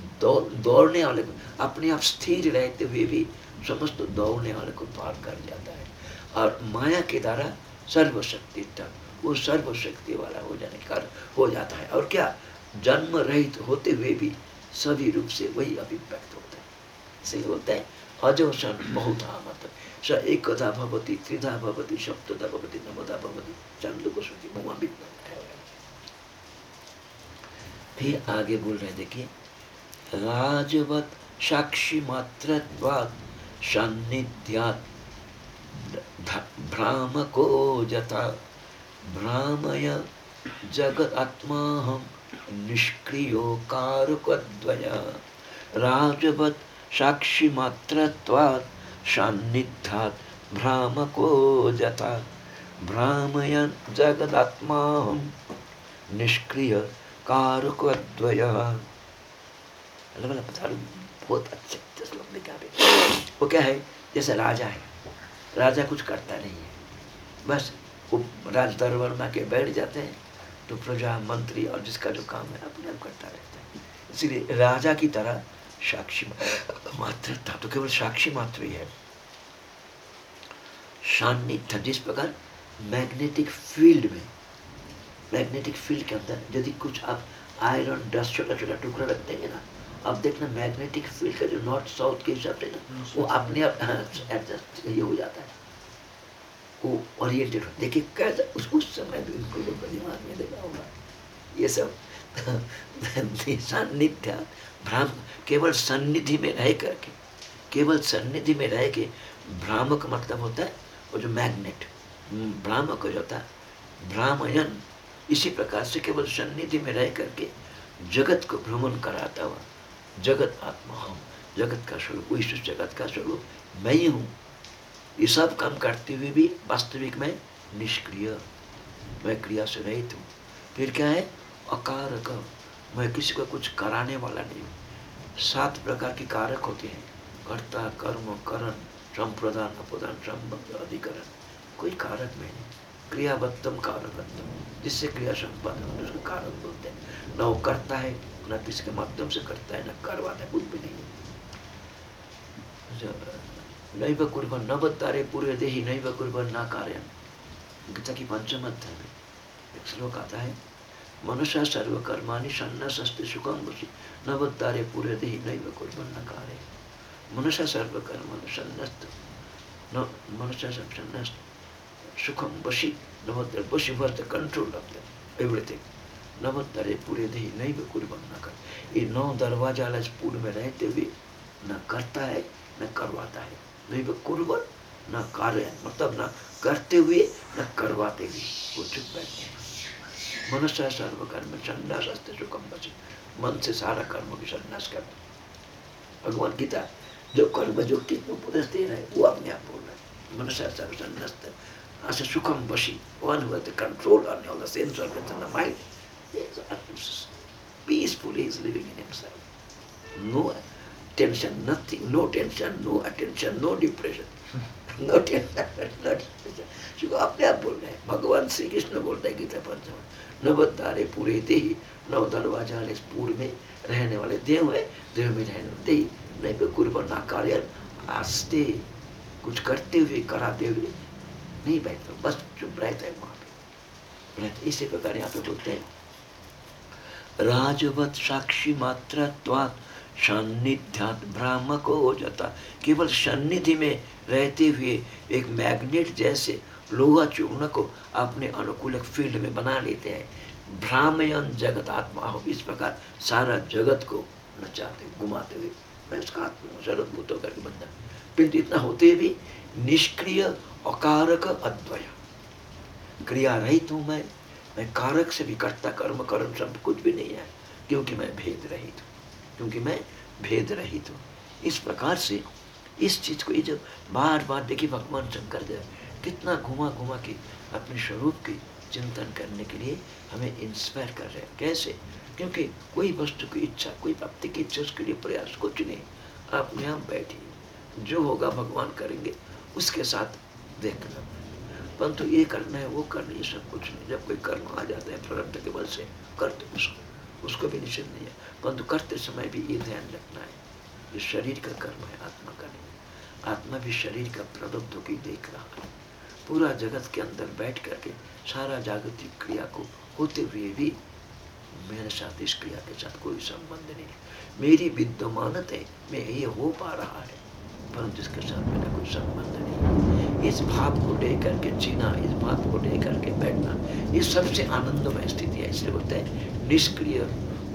दौड़ दौड़ने वाले को, अपने आप स्थिर रहते हुए भी समस्त दौड़ने वाले को पार कर जाता है। और माया के द्वारा सर्वशक्ति तक, वो सर्वशक्ति वाला हो जाने का हो जाता है। और क्या? जन्म रहित होते हुए भी सभी रूप से वही अभिव्यक्त होता है। इसलिए बोलते हैं अजोशन बहुत मतलब स एकधा भवती, त्रिधा भवती, सप्तधा भवती, नवधा भवती चाँद को भी। फिर आगे बोल रहे देखिए। राजवत साक्षी मात्र सान्निध्यात भ्रामको जथा भ्रामय हम निष्क्रियो कारकद्वय। राजवत साक्षी मात्रत्वात् सान्निध्यात भ्रामको जथा भ्रामयन जगदात्मा निष्क्रिय कारकद्वय। अलग अलग बहुत अच्छे अच्छे श्लोक लिखा वो क्या है? जैसे राजा है। राजा कुछ करता नहीं है। बस वो राज दरबार में के बैठ जाते हैं। तो प्रजा, मंत्री और जिसका जो काम है, अपने आप करता रहता है। इसीलिए राजा की तरह साक्षी मात्र था। तो केवल साक्षी मात्र ही है। सान्निध्य जिस प्रकार मैग्नेटिक फ़ील्ड में, मैग्नेटिक फ़ील्ड के अंदर यदि कुछ आप आयरन, डस्ट छोटा छोटा टुकड़ा रख देंगे ना अब देखना मैग्नेटिक फ़ील्ड का जो नॉर्थ साउथ के हिसाब से ना वो अपने आप एडजस्ट ये हो जाता है। वो ओरिएंटेड देखिए कैसे उस उस समय भी उनको लोग दिमाग में देखा होगा ये सब सान्निध्य भ्राम केवल सन्निधि में रह करके केवल सन्निधि में रह के भ्रामक मतलब होता है और जो मैग्नेट भ्रामक हो जाता है। भ्रामयन इसी प्रकार से केवल सन्निधि में रह करके जगत को भ्रमण कराता हुआ जगत आत्मा हम, जगत का स्वरूप इस जगत का स्वरूप, मैं ही हूँ। ये सब काम करते हुए भी वास्तविक में निष्क्रिय, मैं क्रिया से रहित हूँ। फिर क्या है? अकारक। मैं किसी को कुछ कराने वाला नहीं हूँ। सात प्रकार के कारक होते हैं। कर्ता, कर्म, करण, संप्रदान अपदान संबंध, अधिकरण। कोई कारक में नहीं। क्रियाबद्धम कारकत्म जिससे क्रिया संपादन उसको कारक बोलते हैं। न वो करता है न के माध्यम से करता है, न करवाता है कुछ भी नहीं। नहीं कुर्बन, न बत्तारे पूरे देही, नहीं कुर्बन, ना कार्य गीता की पंचम अध्याय में एक श्लोक आता है, मनुष्य सर्वकर्माणि सन्नसस्ते सुखम बसी नवतारे पूरे देही नैव कुर्बन्न कार्य मनुष्य सर्वकर्माणि सन्नस्त, न, मनुष्य सब सन्नस्त सुखम बसी नवतारे बसी वर्त कंट्रोल ऑफ़ them नवतारे पूरे देही नैव कुर्बन्न कर। ये नौ दरवाज़ा वाला पूर्व में रहते हुए न करता है न करवाता है। नहीं कुर्बन न कार्य मतलब न करते हुए न करवाते हुए। वो चुप बैठते हैं। मनुष्य सर्वकर्म संन्यास अस्ते सुखम बचे। मन से सारा कर्म की संन्यास कर भगवान गीता जो कर्म जो कितने उपदेश दे रहे वो अपने आप बोल रहे मनुष्य सर्व संन्यास as a sukham bashi, one who has the control on all the sense the mind, is living in himself. No tension, nothing, no tension, no attention, no depression. no tension, no depression. शुक्र अपने आप बोल रहे हैं भगवान श्री कृष्ण बोलते हैं गीता पंचम नवतारे पूरे देही नव दरवाज़ा पूर्व में रहने वाले देव है देव में रहने वाले देही नहीं कुर्बन ना कार्य आस्ते कुछ करते हुए कराते हुए नहीं बैठता बस चुप रहता है वहाँ पे रहता इसी प्रकार यहाँ पे बोलते हैं राजवत साक्षी मात्र सान्निध्यात भ्रामक हो जाता। केवल सन्निधि में रहते हुए एक मैग्नेट जैसे लोहा चूर्ण को अपने अनुकूल फ़ील्ड में बना लेते हैं। भ्रामयन जगत आत्मा हो। इस प्रकार सारा जगत को नचाते, घुमाते हुए। मैं उसका आत्मा शरद भूत होकर बंधन किंतु इतना होते भी निष्क्रिय, अकारक, अद्वय। क्रिया रहित हूँ मैं। मैं कारक से भी करता कर्म कर्म सब कुछ भी नहीं है, क्योंकि मैं भेद रहित हूँ, क्योंकि मैं भेद रहित हूँ। इस प्रकार से इस चीज़ को ये जब बार बार देखिए भगवान शंकर दे कितना घुमा घुमा के अपने स्वरूप की चिंतन करने के लिए हमें इंस्पायर कर रहे हैं। कैसे? क्योंकि कोई वस्तु की इच्छा, कोई प्राप्ति की इच्छा, उसके लिए प्रयास कुछ नहीं। आप यहाँ बैठिए। जो होगा भगवान करेंगे, उसके साथ देखना। परंतु ये करना है, वो करना ये सब कुछ नहीं। जब कोई कर्म आ जाता है प्रारब्ध के बल से करते उसको उसको भी निषेध नहीं है। परंतु करते समय भी ये ध्यान रखना है। ये शरीर का कर्म है, आत्मा का नहीं। आत्मा भी शरीर का प्रलुब्ध की देख रहा है। पूरा जगत के अंदर बैठ करके सारा जागतिक क्रिया को होते हुए भी मेरे साथ इस क्रिया के साथ कोई संबंध नहीं है। मेरी विद्यमानत है मैं ये हो पा रहा है, परंतु इसके साथ मेरा कोई संबंध नहीं इस भाव को लेकर के जीना, इस भाव को लेकर के बैठना, ये सबसे आनंदमय स्थिति है। इसलिए बोलते हैं, निष्क्रिय,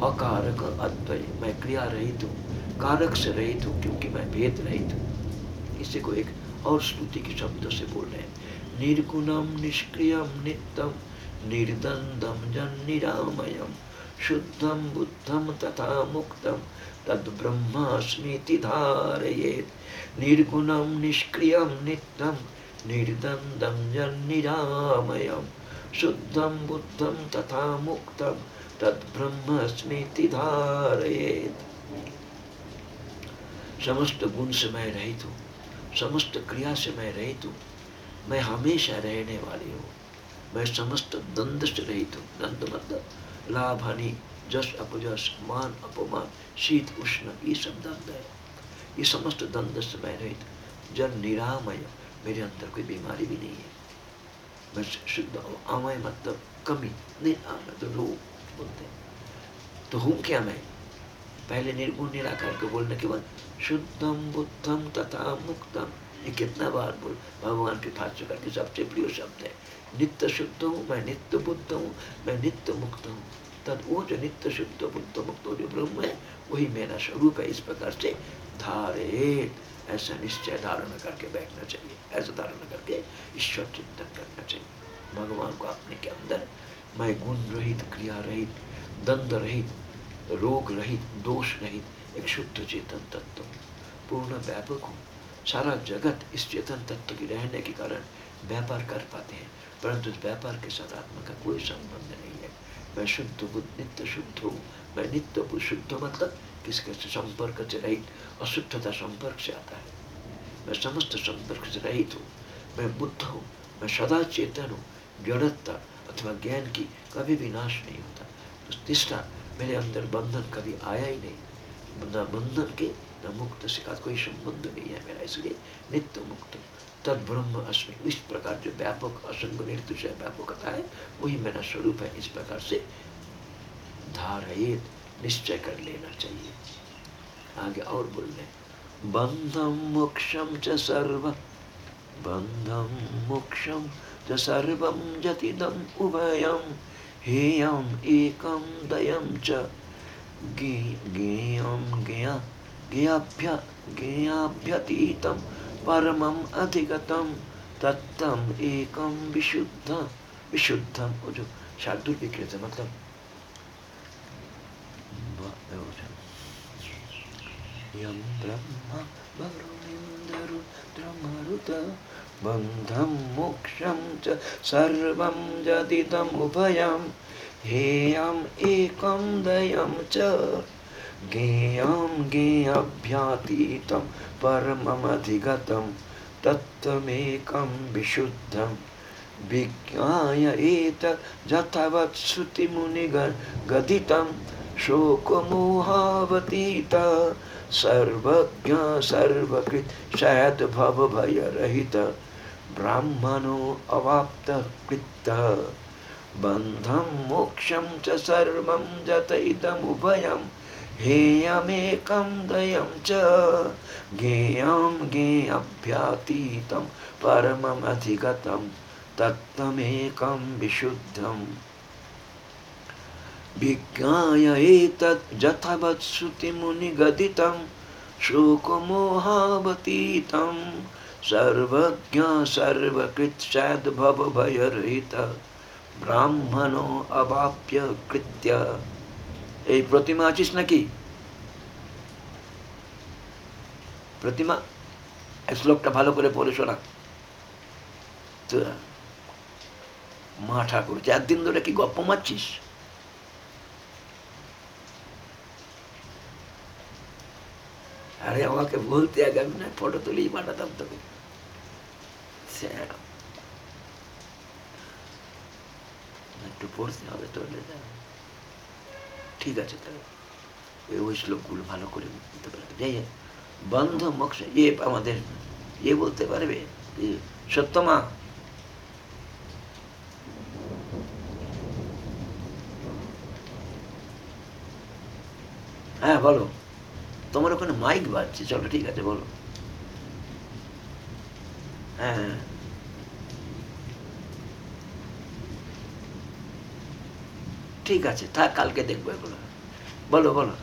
अकारक, अद्वय। मैं क्रिया रहित हूँ, कारक से रहित हूँ, क्योंकि मैं भेद रहित हूँ। इसे को एक और स्तुति के शब्दों से बोल रहे हैं। निर्गुणम, निष्क्रियम, नित्यम निर्दंदम जन निरामयम, शुद्धम, बुद्धम, तथा मुक्तम, तद ब्रह्मास्मीति धारयेत। निर्गुणम, निष्क्रियम, नित्यम निर्दंदम जन निरामयम शुद्धम तथा मुक्तम तद ब्रह्मस्मृति धारयेत समस्त गुण से मैं रहित हूँ, समस्त क्रिया से मैं रहित हूँ, मैं हमेशा रहने वाली हूँ, मैं समस्त दंड से रहित हूँ दंड मतलब लाभ, हानि, जस, अपजस, मान, अपमान, शीत, उष्ण, ये सब दंड है। ये समस्त दंड से मैं रहित जन निरामय। मेरे अंदर कोई बीमारी भी नहीं है। मैं शुद्ध अमय मतलब कमी निरामय तो रोग बोलते हैं। तो हूँ क्या मैं? पहले निर्गुण, निराकार को बोलने के बाद शुद्धम, बुद्धम, तथा मुक्तम। ये कितना बार बोल, भगवान के भाष्य करके सबसे प्रिय शब्द है। नित्य शुद्ध हूँ, मैं नित्य बुद्ध हूँ, मैं नित्य मुक्त हूँ। तद वो जो नित्य शुद्ध, बुद्ध मुक्त जो ब्रह्म है, वही मेरा स्वरूप है। इस प्रकार से धारे ऐसा निश्चय धारण करके बैठना चाहिए, ऐसा धारण करके ईश्वर चिंतन करना चाहिए। भगवान को अपने के अंदर मैं गुण रहित, क्रिया रहित दंड रहित, रोग रहित, दोष रहित एक शुद्ध चेतन तत्व, पूर्ण व्यापक हूँ। सारा जगत इस चेतन तत्व के रहने के कारण व्यापार कर पाते हैं, परंतु इस व्यापार के साथ आत्मा का कोई संबंध नहीं है। मैं शुद्ध बुद्ध, नित्य शुद्ध हूँ। मैं नित्य शुद्ध मतलब किसके से संपर्क से रहित अशुद्धता संपर्क से आता है। मैं समस्त संपर्क से रहित हूँ। मैं बुद्ध हूँ। मैं सदा चेतन हूँ। जड़ता अथवा ज्ञान की कभी भी नाश नहीं होता। तो तीसरा मेरे अंदर बंधन कभी आया ही नहीं। न बंधन के, न मुक्त से का कोई संबंध नहीं है मेरा। इसलिए नित्य मुक्त तद ब्रह्म अस्मि। इस प्रकार जो व्यापक, असंग निर्दुष व्यापकता है, वही मेरा स्वरूप है। इस प्रकार से धारयेत। निश्चय कर लेना चाहिए। आगे और बोल रहे बंधम मोक्षम च सर्व। बंधम मोक्षम च सर्वम जतिदम उभयम हेयम एकम दयम च। ज्ञेयम ज्ञा ज्ञाभ्य ज्ञाभ्यतीतम परमम अधिगतम तत्तम एकम विशुद्ध विशुद्धम जो शार्दुल मतलब यं ब्रह्म वरुणिन्दरुद्रमरुत बन्धं मोक्षं च सर्वं जदिदम् उभयं हेयम् एकं दयं च ज्ञेयं ज्ञेयभ्यातीतं परममधिगतं तत्त्वमेकं विशुद्धं विज्ञाय एतत् यथवत् श्रुतिमुनिगदितं शोकमोहावतीत सर्वज्ञ सर्वकृत शायद भव भय रहित ब्राह्मणो अवाप्त कृत बन्धं मोक्षं च सर्वं जत इदमुभयं हेयमेकं दयं च। ज्ञेयं ज्ञेयभ्यातीतं परममधिगतं, तत्त्वमेकं विशुद्धम्। ভিজ্ঞায় এতৎ যথাবৎ শোক শোকমোহাবতীতং সর্বজ্ঞ সর্বকৃৎসাদ্ভবভয়রহিত ব্রাহ্মণ অবাপ্য কৃত্য। এই প্রতিমা আছিস নাকি? প্রতিমা? শ্লোকটা ভালো করে পড়ে শোনা। মা ঠাকুর চার দিন ধরে কি গপ্প মারছিস? আরে আমাকে বলতে আগে আমি না ফটো তুলেই পাঠাতাম তোকে। একটু পড়তে হবে তোলে ঠিক আছে তাহলে। ওই শ্লোকগুলো ভালো করে বলতে পারবে। যাই বন্ধ মোক্ষ ইয়ে আমাদের ইয়ে বলতে পারবে সত্যমা। হ্যাঁ বলো। তোমার ওখানে মাইক বাজছে চলো ঠিক আছে বলো। হ্যাঁ, হ্যাঁ। ঠিক আছে থাক কালকে দেখব এগুলো। বলো বলো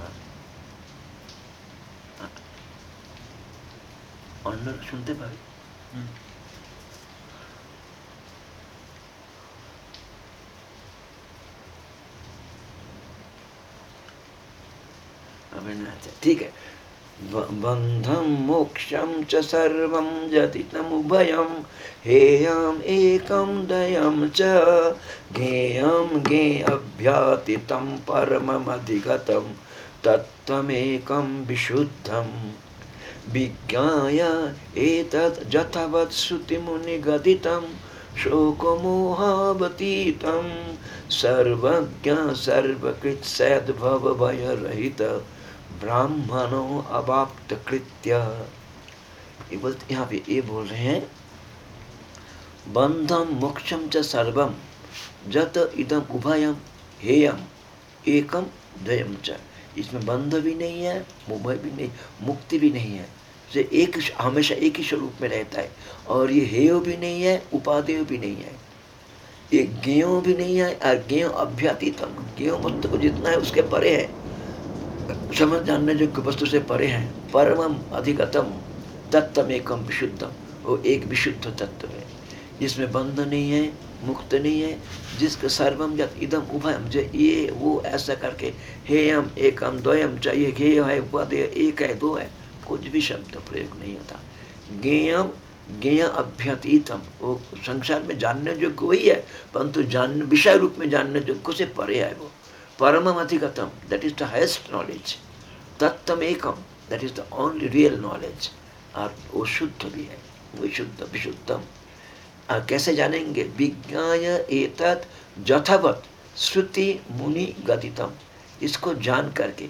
অন্য শুনতে পাবে? ठीक है? बन्धं मोक्षं च सर्वं जतितमुभयं हेयम् एकं दयं च, ज्ञेयं ज्ञेयभ्यातितं परममधिगतं, तत्त्वमेकं विशुद्धं। विज्ञाय एतत् यथवत् श्रुतिमुनिगदितं, शोकमोहावतीतं। सर्वज्ञ सर्वकृत्सद्भवभयरहित ब्राह्मणो अवाप्त कृत्य यहाँ पे ये बोल रहे हैं, बंधम मोक्षम च सर्वम, जत इदम उभयम हेयम, एकम द्वयम च। इसमें बंध भी नहीं है, उभय भी नहीं, मुक्ति भी नहीं है। जो एक हमेशा एक ही स्वरूप में रहता है, और ये हेय भी नहीं है उपादेय भी नहीं है। ये ज्ञो भी नहीं है, और ज्ञो अभ्यातीतम ज्ञो मुक्त जितना है, उसके परे है। समझ जानने योग्य वस्तु से परे हैं। परम अधिकतम तत्व एकम विशुद्धम वो एक विशुद्ध तत्व है। जिसमें बंध नहीं है, मुक्त नहीं है, जिसका सर्वम जत इदम उभयम जो ये, वो ऐसा करके हे हम एकम द्वयम चाहिए हे है उपादेय एक है, दो है। कुछ भी शब्द प्रयोग नहीं होता। ज्ञेयम ज्ञेय अभ्यतीतम। वो संसार में जानने योग्य वही है, परंतु जान, विषय रूप में जानने योग्य से परे है वो। Adhigatam, that is the highest knowledge. Tattam Ekam, that is the only real knowledge. और वो शुद्ध भी है विशुद्ध विशुद्धम और कैसे जानेंगे विज्ञाय एतत् यथावत श्रुति मुनि गतितम इसको जान करके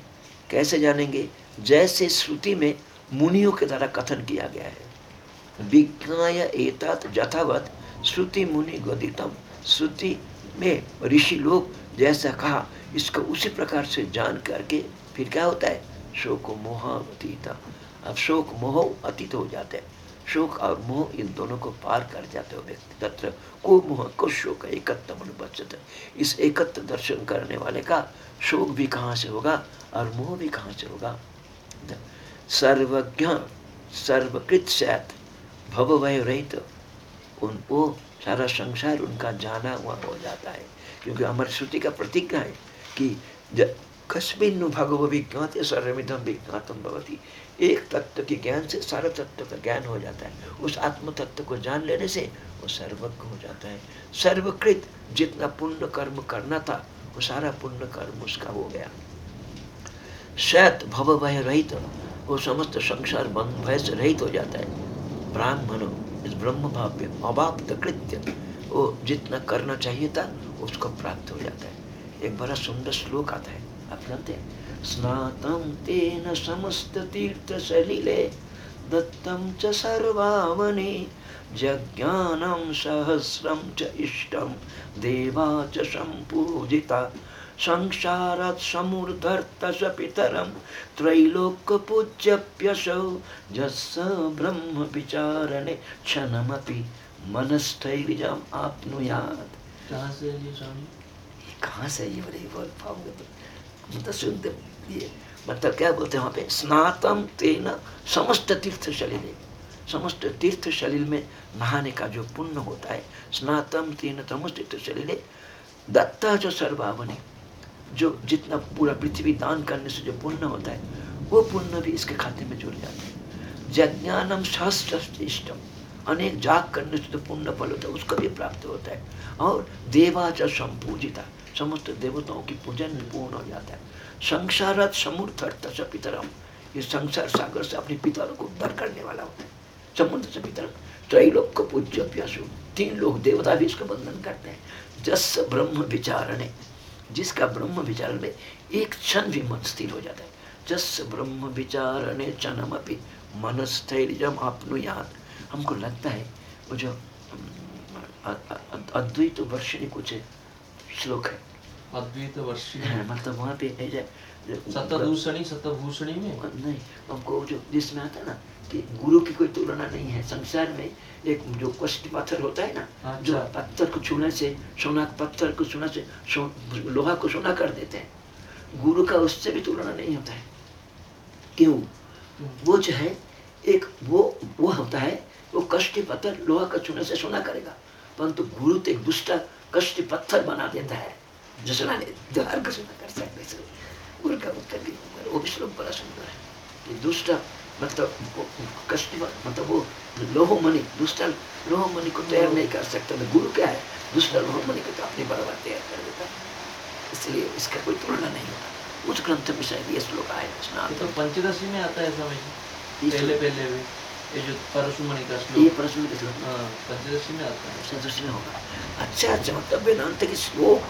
कैसे जानेंगे जैसे श्रुति में मुनियों के द्वारा कथन किया गया है विज्ञाय एतत् यथावत श्रुति मुनि गदितम श्रुति में ऋषि लोग जैसा कहा इसको उसी प्रकार से जान करके फिर क्या होता है? शोक मोह अतीत। अब शोक मोह अतीत हो जाते हैं। शोक और मोह इन दोनों को पार कर जाते हो व्यक्ति तत्र को मोह को शोक एकत्व अनुपस्थित इस एकत्र दर्शन करने वाले का शोक भी कहाँ से होगा और मोह भी कहाँ से होगा? सर्वज्ञ, सर्वकृत सैत भव वय रहित, उनको सारा संसार उनका जाना हुआ हो जाता है। क्योंकि अमर श्रुति का प्रतिज्ञा है कि कस्मिन भगव विज्ञात सर्वमिधम विज्ञातम भवती। एक तत्व के ज्ञान से सारा तत्व का ज्ञान हो जाता है। उस आत्म तत्व को जान लेने से वो सर्वज्ञ हो जाता है। सर्वकृत जितना पुण्य कर्म करना था, वो सारा पुण्य कर्म उसका हो गया। शैत भव भय रहित, वो समस्त संसार बंध भय से रहित हो जाता है। ब्राह्मण, इस ब्रह्म भाव्य अवाप्त कृत्य, वो जितना करना चाहिए था, उसको प्राप्त हो जाता है। एक बड़ा सुंदर श्लोक आता है। आप जानते हैं? स्नातम तेन समस्त तीर्थ सलिले दत्तम च सर्वावने जज्ञानम सहस्रम च इष्टम देवा च संपूजिता संसारात् समुर्धर्तस पितरं त्रैलोक्यपूज्यप्यसौ जस्य ब्रह्मविचारणे क्षणमपि, मनस्थैर्यम् आप्नुयात्। कहाँ से ये बड़े बोल पाओगे मतलब सुनते ये मतलब क्या बोलते हैं वहाँ पे? स्नातम तेन समस्त तीर्थ शलील समस्त तीर्थ शलील में नहाने का जो पुण्य होता है, स्नातम तेन समस्त तीर्थ शलील दत्ता जो सर्वावनी, जो जितना पूरा पृथ्वी दान करने से जो पुण्य होता है, वो पुण्य भी इसके खाते में जुड़ जाते हैं। जज्ञानम सहस्त्र इष्टम अनेक जाग करने से जो पुण्य फल होता है, उसका भी प्राप्त होता है। और देवाच संपूजिता समस्त देवताओं की पूजन पूर्ण हो जाता है। संसार समुद्र से पितरम। ये संसार सागर से अपने पितरों को उद्धार करने वाला होता है। समुद्र से पितर त्रैलोक को पूज्य अभ्यासु तीन लोग देवता भी इसका बंधन करते हैं। जस ब्रह्म विचारणे। जिसका ब्रह्म विचारण में एक क्षण भी मन स्थिर हो जाता है। जस ब्रह्म विचारणे क्षणम अपनी मन स्थैर्यम याद हमको लगता है, वो जो अद्वैत वर्षिणी कुछ श्लोक है। अद्वैत वर्षिणी हाँ, मतलब वहाँ पे सतदूषणी सतभूषणी में। नहीं हमको जो जिसमें आता है ना कि गुरु की कोई तुलना नहीं है संसार में एक जो कष्ट पत्थर होता है ना अच्छा। जो पत्थर को छूने से सोना पत्थर को छूने से लोहा को सोना कर देते हैं। गुरु का उससे भी तुलना नहीं होता है। क्यों? वो जो है एक वो वो होता है वो कष्ट पत्थर लोहा का छूने से सोना करेगा। परंतु गुरु तो एक दुष्टा कष्ट पत्थर बना देता है। जो सोना द्वार का कर सकते गुरु का उत्तर वो भी श्लोक बड़ा सुंदर है। दुष्टा मतलब कष्ट मतलब वो लोहो मणि दुष्ट लोहो मणि को तैयार नहीं कर सकता। तो गुरु क्या है? दुष्ट लोहो मणि को तो अपनी बराबर तैयार कर देता इसलिए इसका कोई तुलना नहीं होता। उस ग्रंथ में शायद ये श्लोक स्नान तो पंचदशी में आता है समय पहले पहले भी ये जो परशुमणि का श्लोक। ये परशुमणि का श्लोक। हाँ पंचदशी में आता है। पंचदशी में होगा। अच्छा अच्छा मतलब वेदांत के श्लोक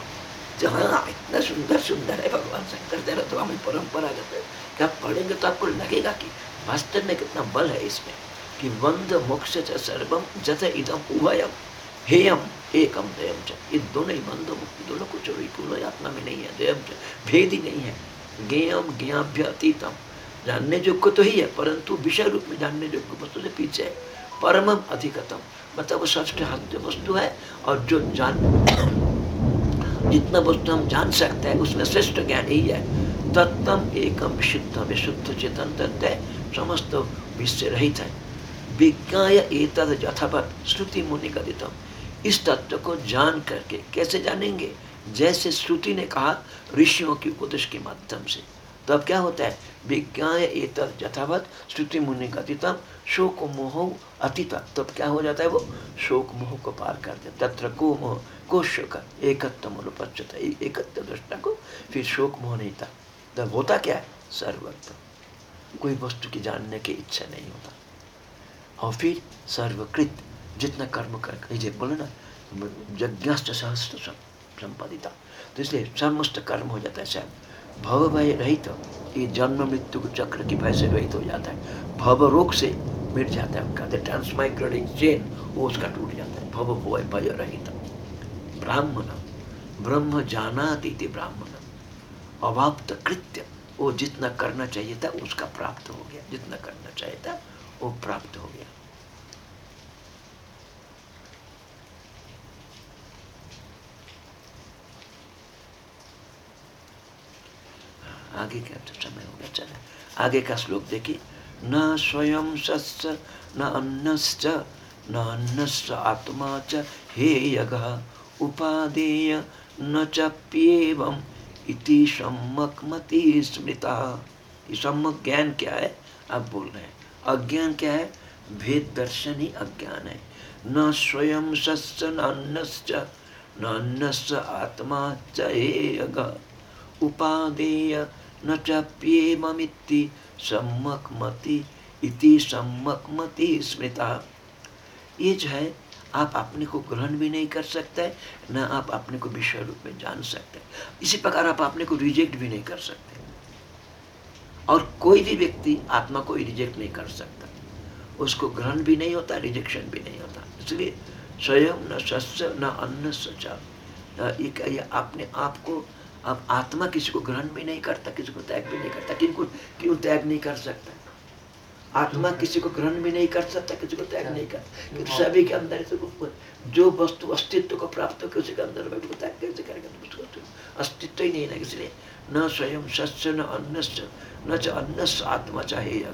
जहाँ इतना सुंदर सुंदर है भगवान शंकर तेरा तो हमें परंपरागत है। क्या पढ़ेंगे तो आपको लगेगा कि वास्तव में कितना बल है इसमें कि वंद मोक्ष च सर्वम जत इदम उभयम हेयम एकम दयम च ये दोनों ही बंध मुक्ति दोनों कुछ कोई आत्मा में नहीं है दयम च भेद ही नहीं है ज्ञेयम ज्ञाभ्य अतीतम जानने योग्य तो ही है परंतु विषय रूप में जानने योग्य वस्तु से पीछे है परम अधिकतम मतलब वो ष्ठ वस्तु है और जो जान जितना वस्तु हम जान सकते हैं, उसमें श्रेष्ठ ज्ञान ही है। तत्तम एकम विशुद्ध विशुद्ध चेतन तत्व समस्त विश्व रहित है। विज्ञाय एतद यथावत, श्रुति मुनि कथितम इस तत्व को जान करके कैसे जानेंगे? जैसे श्रुति ने कहा ऋषियों की उपदेश के माध्यम से। तो अब क्या होता है? विज्ञाय एतद यथावत, श्रुति मुनि कथितम शोक मोह अतीत तब क्या हो जाता है वो? शोक मोह को पार कर दे तत्र को मोह। को शोक एकत्व अनुपच्यत एकत्व दृष्टा को फिर शोक, मोह नहीं था। तब होता क्या है? सर्वत्व कोई वस्तु की जानने की इच्छा नहीं होता। और फिर सर्वकृत, जितना कर्म कर ये बोले ना यज्ञास्त सहस्त्र संपादिता। तो इसलिए समस्त कर्म हो जाता है शायद भव भय रहित, ये जन्म मृत्यु के चक्र की भय से रहित हो जाता है। भव रोग से मिट जाता है उनका। ट्रांसमाइग्रेटिंग चेन वो उसका टूट जाता है। भव भय भय रहित। ब्राह्मण, ब्रह्म जाना इति ब्राह्मण। अवाप्त कृत्य, वो जितना करना चाहिए था, उसका प्राप्त हो गया। जितना करना चाहिए था, वो प्राप्त हो गया। आगे का तो समय हो गया, चले। आगे का श्लोक देखिए। न स्वयं सस्य न अन्नश्च न अन्नश्च आत्मा च हे हेयग उपादेय न चप्येवम इति सम्मक मति स्मृता। ये सम्मक ज्ञान क्या है? आप बोल रहे हैं। अज्ञान क्या है? भेद दर्शन ही अज्ञान है। न स्वयं सस्य, न अन्नश्च न अन्नश्च आत्मा च हेयग उपादेय न चाप्येममिति सम्मक मति इति सम्मक मति स्मृता। ये जो है आप अपने को ग्रहण भी नहीं कर सकते, न आप अपने को विषय रूप में जान सकते। इसी प्रकार आप अपने को रिजेक्ट भी नहीं कर सकते। और कोई भी व्यक्ति आत्मा को रिजेक्ट नहीं कर सकता। उसको ग्रहण भी नहीं होता रिजेक्शन भी नहीं होता। इसलिए स्वयं न सस्य, न अन्न सचा ये अपने आप को अब आत्मा किसी को ग्रहण भी नहीं करता, किसी को त्याग भी नहीं करता। किनको क्यों त्याग नहीं कर सकता? आत्मा किसी को ग्रहण भी नहीं कर सकता किसी को त्याग नहीं कर क्योंकि सभी के अंदर जो वस्तु अस्तित्व को प्राप्त हो किसी के अंदर बैठ को त्याग कैसे करेगा अस्तित्व ही नहीं है इसलिए न स्वयं सस्य न अन्न न च अन्न आत्मा चाहे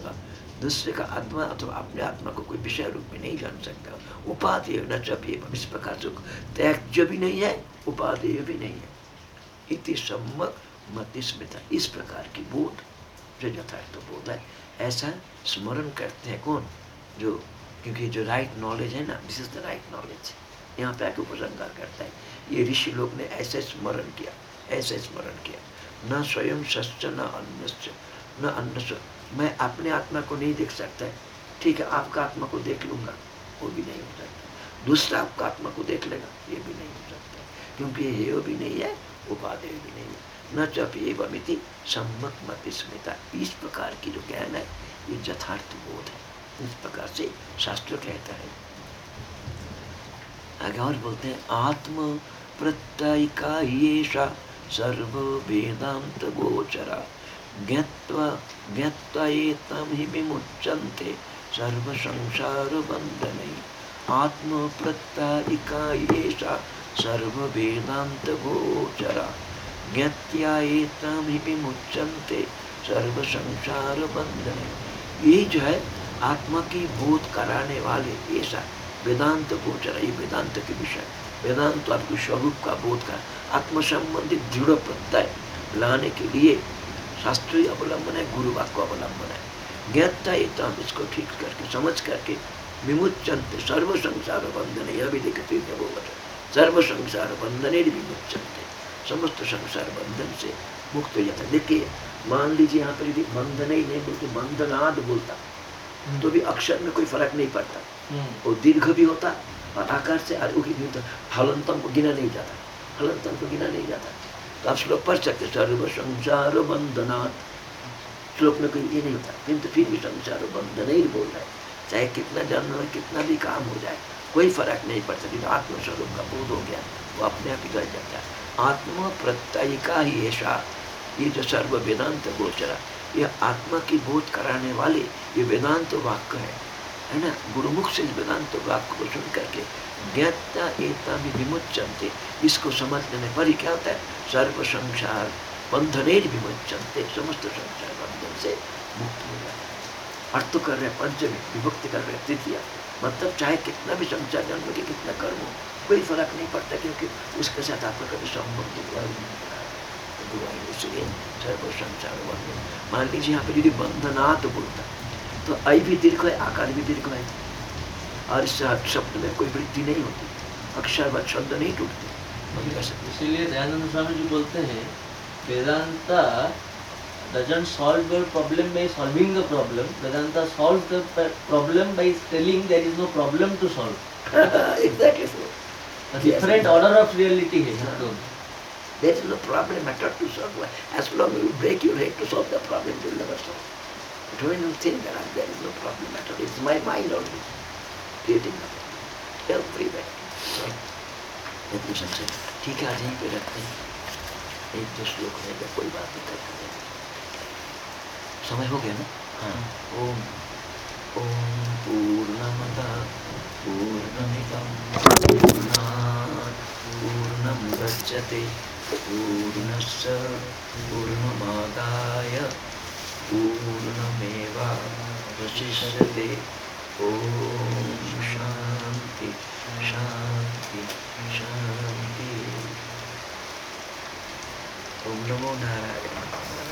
दूसरे का आत्मा अथवा अपने आत्मा को कोई विषय रूप में नहीं जान सकता। उपाधेय न चपिए इस प्रकार से त्याग भी नहीं है उपाधेय भी नहीं है। इति सम्मक मति स्मृता इस प्रकार की बोध। जो यथार्थ बोध है, ऐसा स्मरण करते हैं कौन? जो, क्योंकि जो राइट नॉलेज है ना this is the right knowledge यहाँ पे आके उपसंगार करता है, ये ऋषि लोग ने ऐसे स्मरण किया, ऐसे स्मरण किया। न स्वयं सच न अन्य न अन्य मैं अपने आत्मा को नहीं देख सकता है। ठीक है, आपका आत्मा को देख लूँगा, वो भी नहीं हो सकता। दूसरा आपका आत्मा को देख लेगा, ये भी नहीं हो सकता क्योंकि ये भी नहीं है, उपादेय भी नहीं न चप एवमिति सम्मत मत स्मृता इस प्रकार की जो ज्ञान है, ये यथार्थ बोध है। इस प्रकार से शास्त्र कहता है। आगे और बोलते हैं, आत्म प्रत्ययिका येषा सर्व वेदांत गोचरा ज्ञात्वा ज्ञात्वा एतम ही विमुच्यन्ते सर्व संसार बंधन आत्म प्रत्ययिका येषा सर्ववेदान्तगोचरा। ज्ञात्याएतामिपि मुच्यन्ते सर्व संसार बंधन यही जो है, आत्मा की बोध कराने वाले ऐसा वेदांत गोचर, ये वेदांत के विषय। वेदांत आपके स्वरूप का बोध कर आत्म संबंधित दृढ़ प्रत्यय लाने के लिए शास्त्रीय अवलंबन है गुरु को अवलंबन है। ज्ञाता ये तो हम इसको ठीक करके, समझ करके विमुचंत सर्व संसार बंधन यह भी देखते हैं वो सर्व संसार बंधन भी मुच्यंते समस्त संसार बंधन से मुक्त हो जाता है। देखिए मान लीजिए यहाँ पर यदि बंधन ही नहीं बोलते बंधनाद बोलता तो भी अक्षर में कोई फ़र्क नहीं पड़ता। हम्म। वो दीर्घ भी होता और आकार से भी होता हलंतम को गिना नहीं जाता हलंतम को गिना नहीं जाता। तो आप श्लोक पढ़ सकते सर्व संसार बंधनाथ श्लोक में कोई ये नहीं होता किंतु फिर भी संसार बंधन ही बोल रहा है। चाहे कितना जन्म में कितना भी काम हो जाए कोई फ़र्क नहीं पड़ता क्योंकि आत्मस्वरूप का बोध हो गया वो अपने आप ही रह जाता है। आत्म प्रत्यय का ही ऐसा ये जो सर्व वेदांत गोचरा यह आत्मा की बोध कराने वाले ये वेदांत वाक्य है है ना? गुरुमुख से वेदांत वाक्य को सुन करके ज्ञाता एकता भी विमुचनते इसको समझ लेने पर ही क्या होता है? सर्व संसार बंधने विमुचनते समस्त संसार बंधन से मुक्त हो जाता है। अर्थ कर रहे पंचमी विभक्ति कर रहे तृतीया मतलब चाहे कितना भी संसार जन्म के कितना कर्म हो कोई फ़र्क नहीं पड़ता क्योंकि उसके साथ आपका कभी संबंध हुआ ही नहीं इसलिए सर्व संसार बंधन मान लीजिए यहाँ पे यदि बंधनात् बोलता तो आई भी दीर्घ है आकार भी दीर्घ है और शब्द में कोई वृद्धि नहीं होती अक्षर व शब्द नहीं टूटते इसीलिए दयानंद स्वामी जी बोलते हैं Vedanta doesn't solve your problem by solving the problem. Vedanta solves the problem by telling there is no problem to solve. exactly so. A different yes. order of reality है yeah. There is no problem at all to solve. As long as you break your head to solve the problem, you will never solve. But when you think that there is no problem at all, it's my mind only creating the problem. Everywhere. So, education से ठीक है आज यहीं पे रखते हैं एक दो श्लोक रहेगा कोई बात नहीं करते हैं समय हो गया ना हाँ ओम ओम पूर्णमद पूर्णमिदं पूर्णात् पूर्णमुदच्यते पूर्णस्य पूर्णमादाय पूर्णमेवावशिष्यते ॐ शान्ति शान्ति शान्ति ॐ नमो नारायण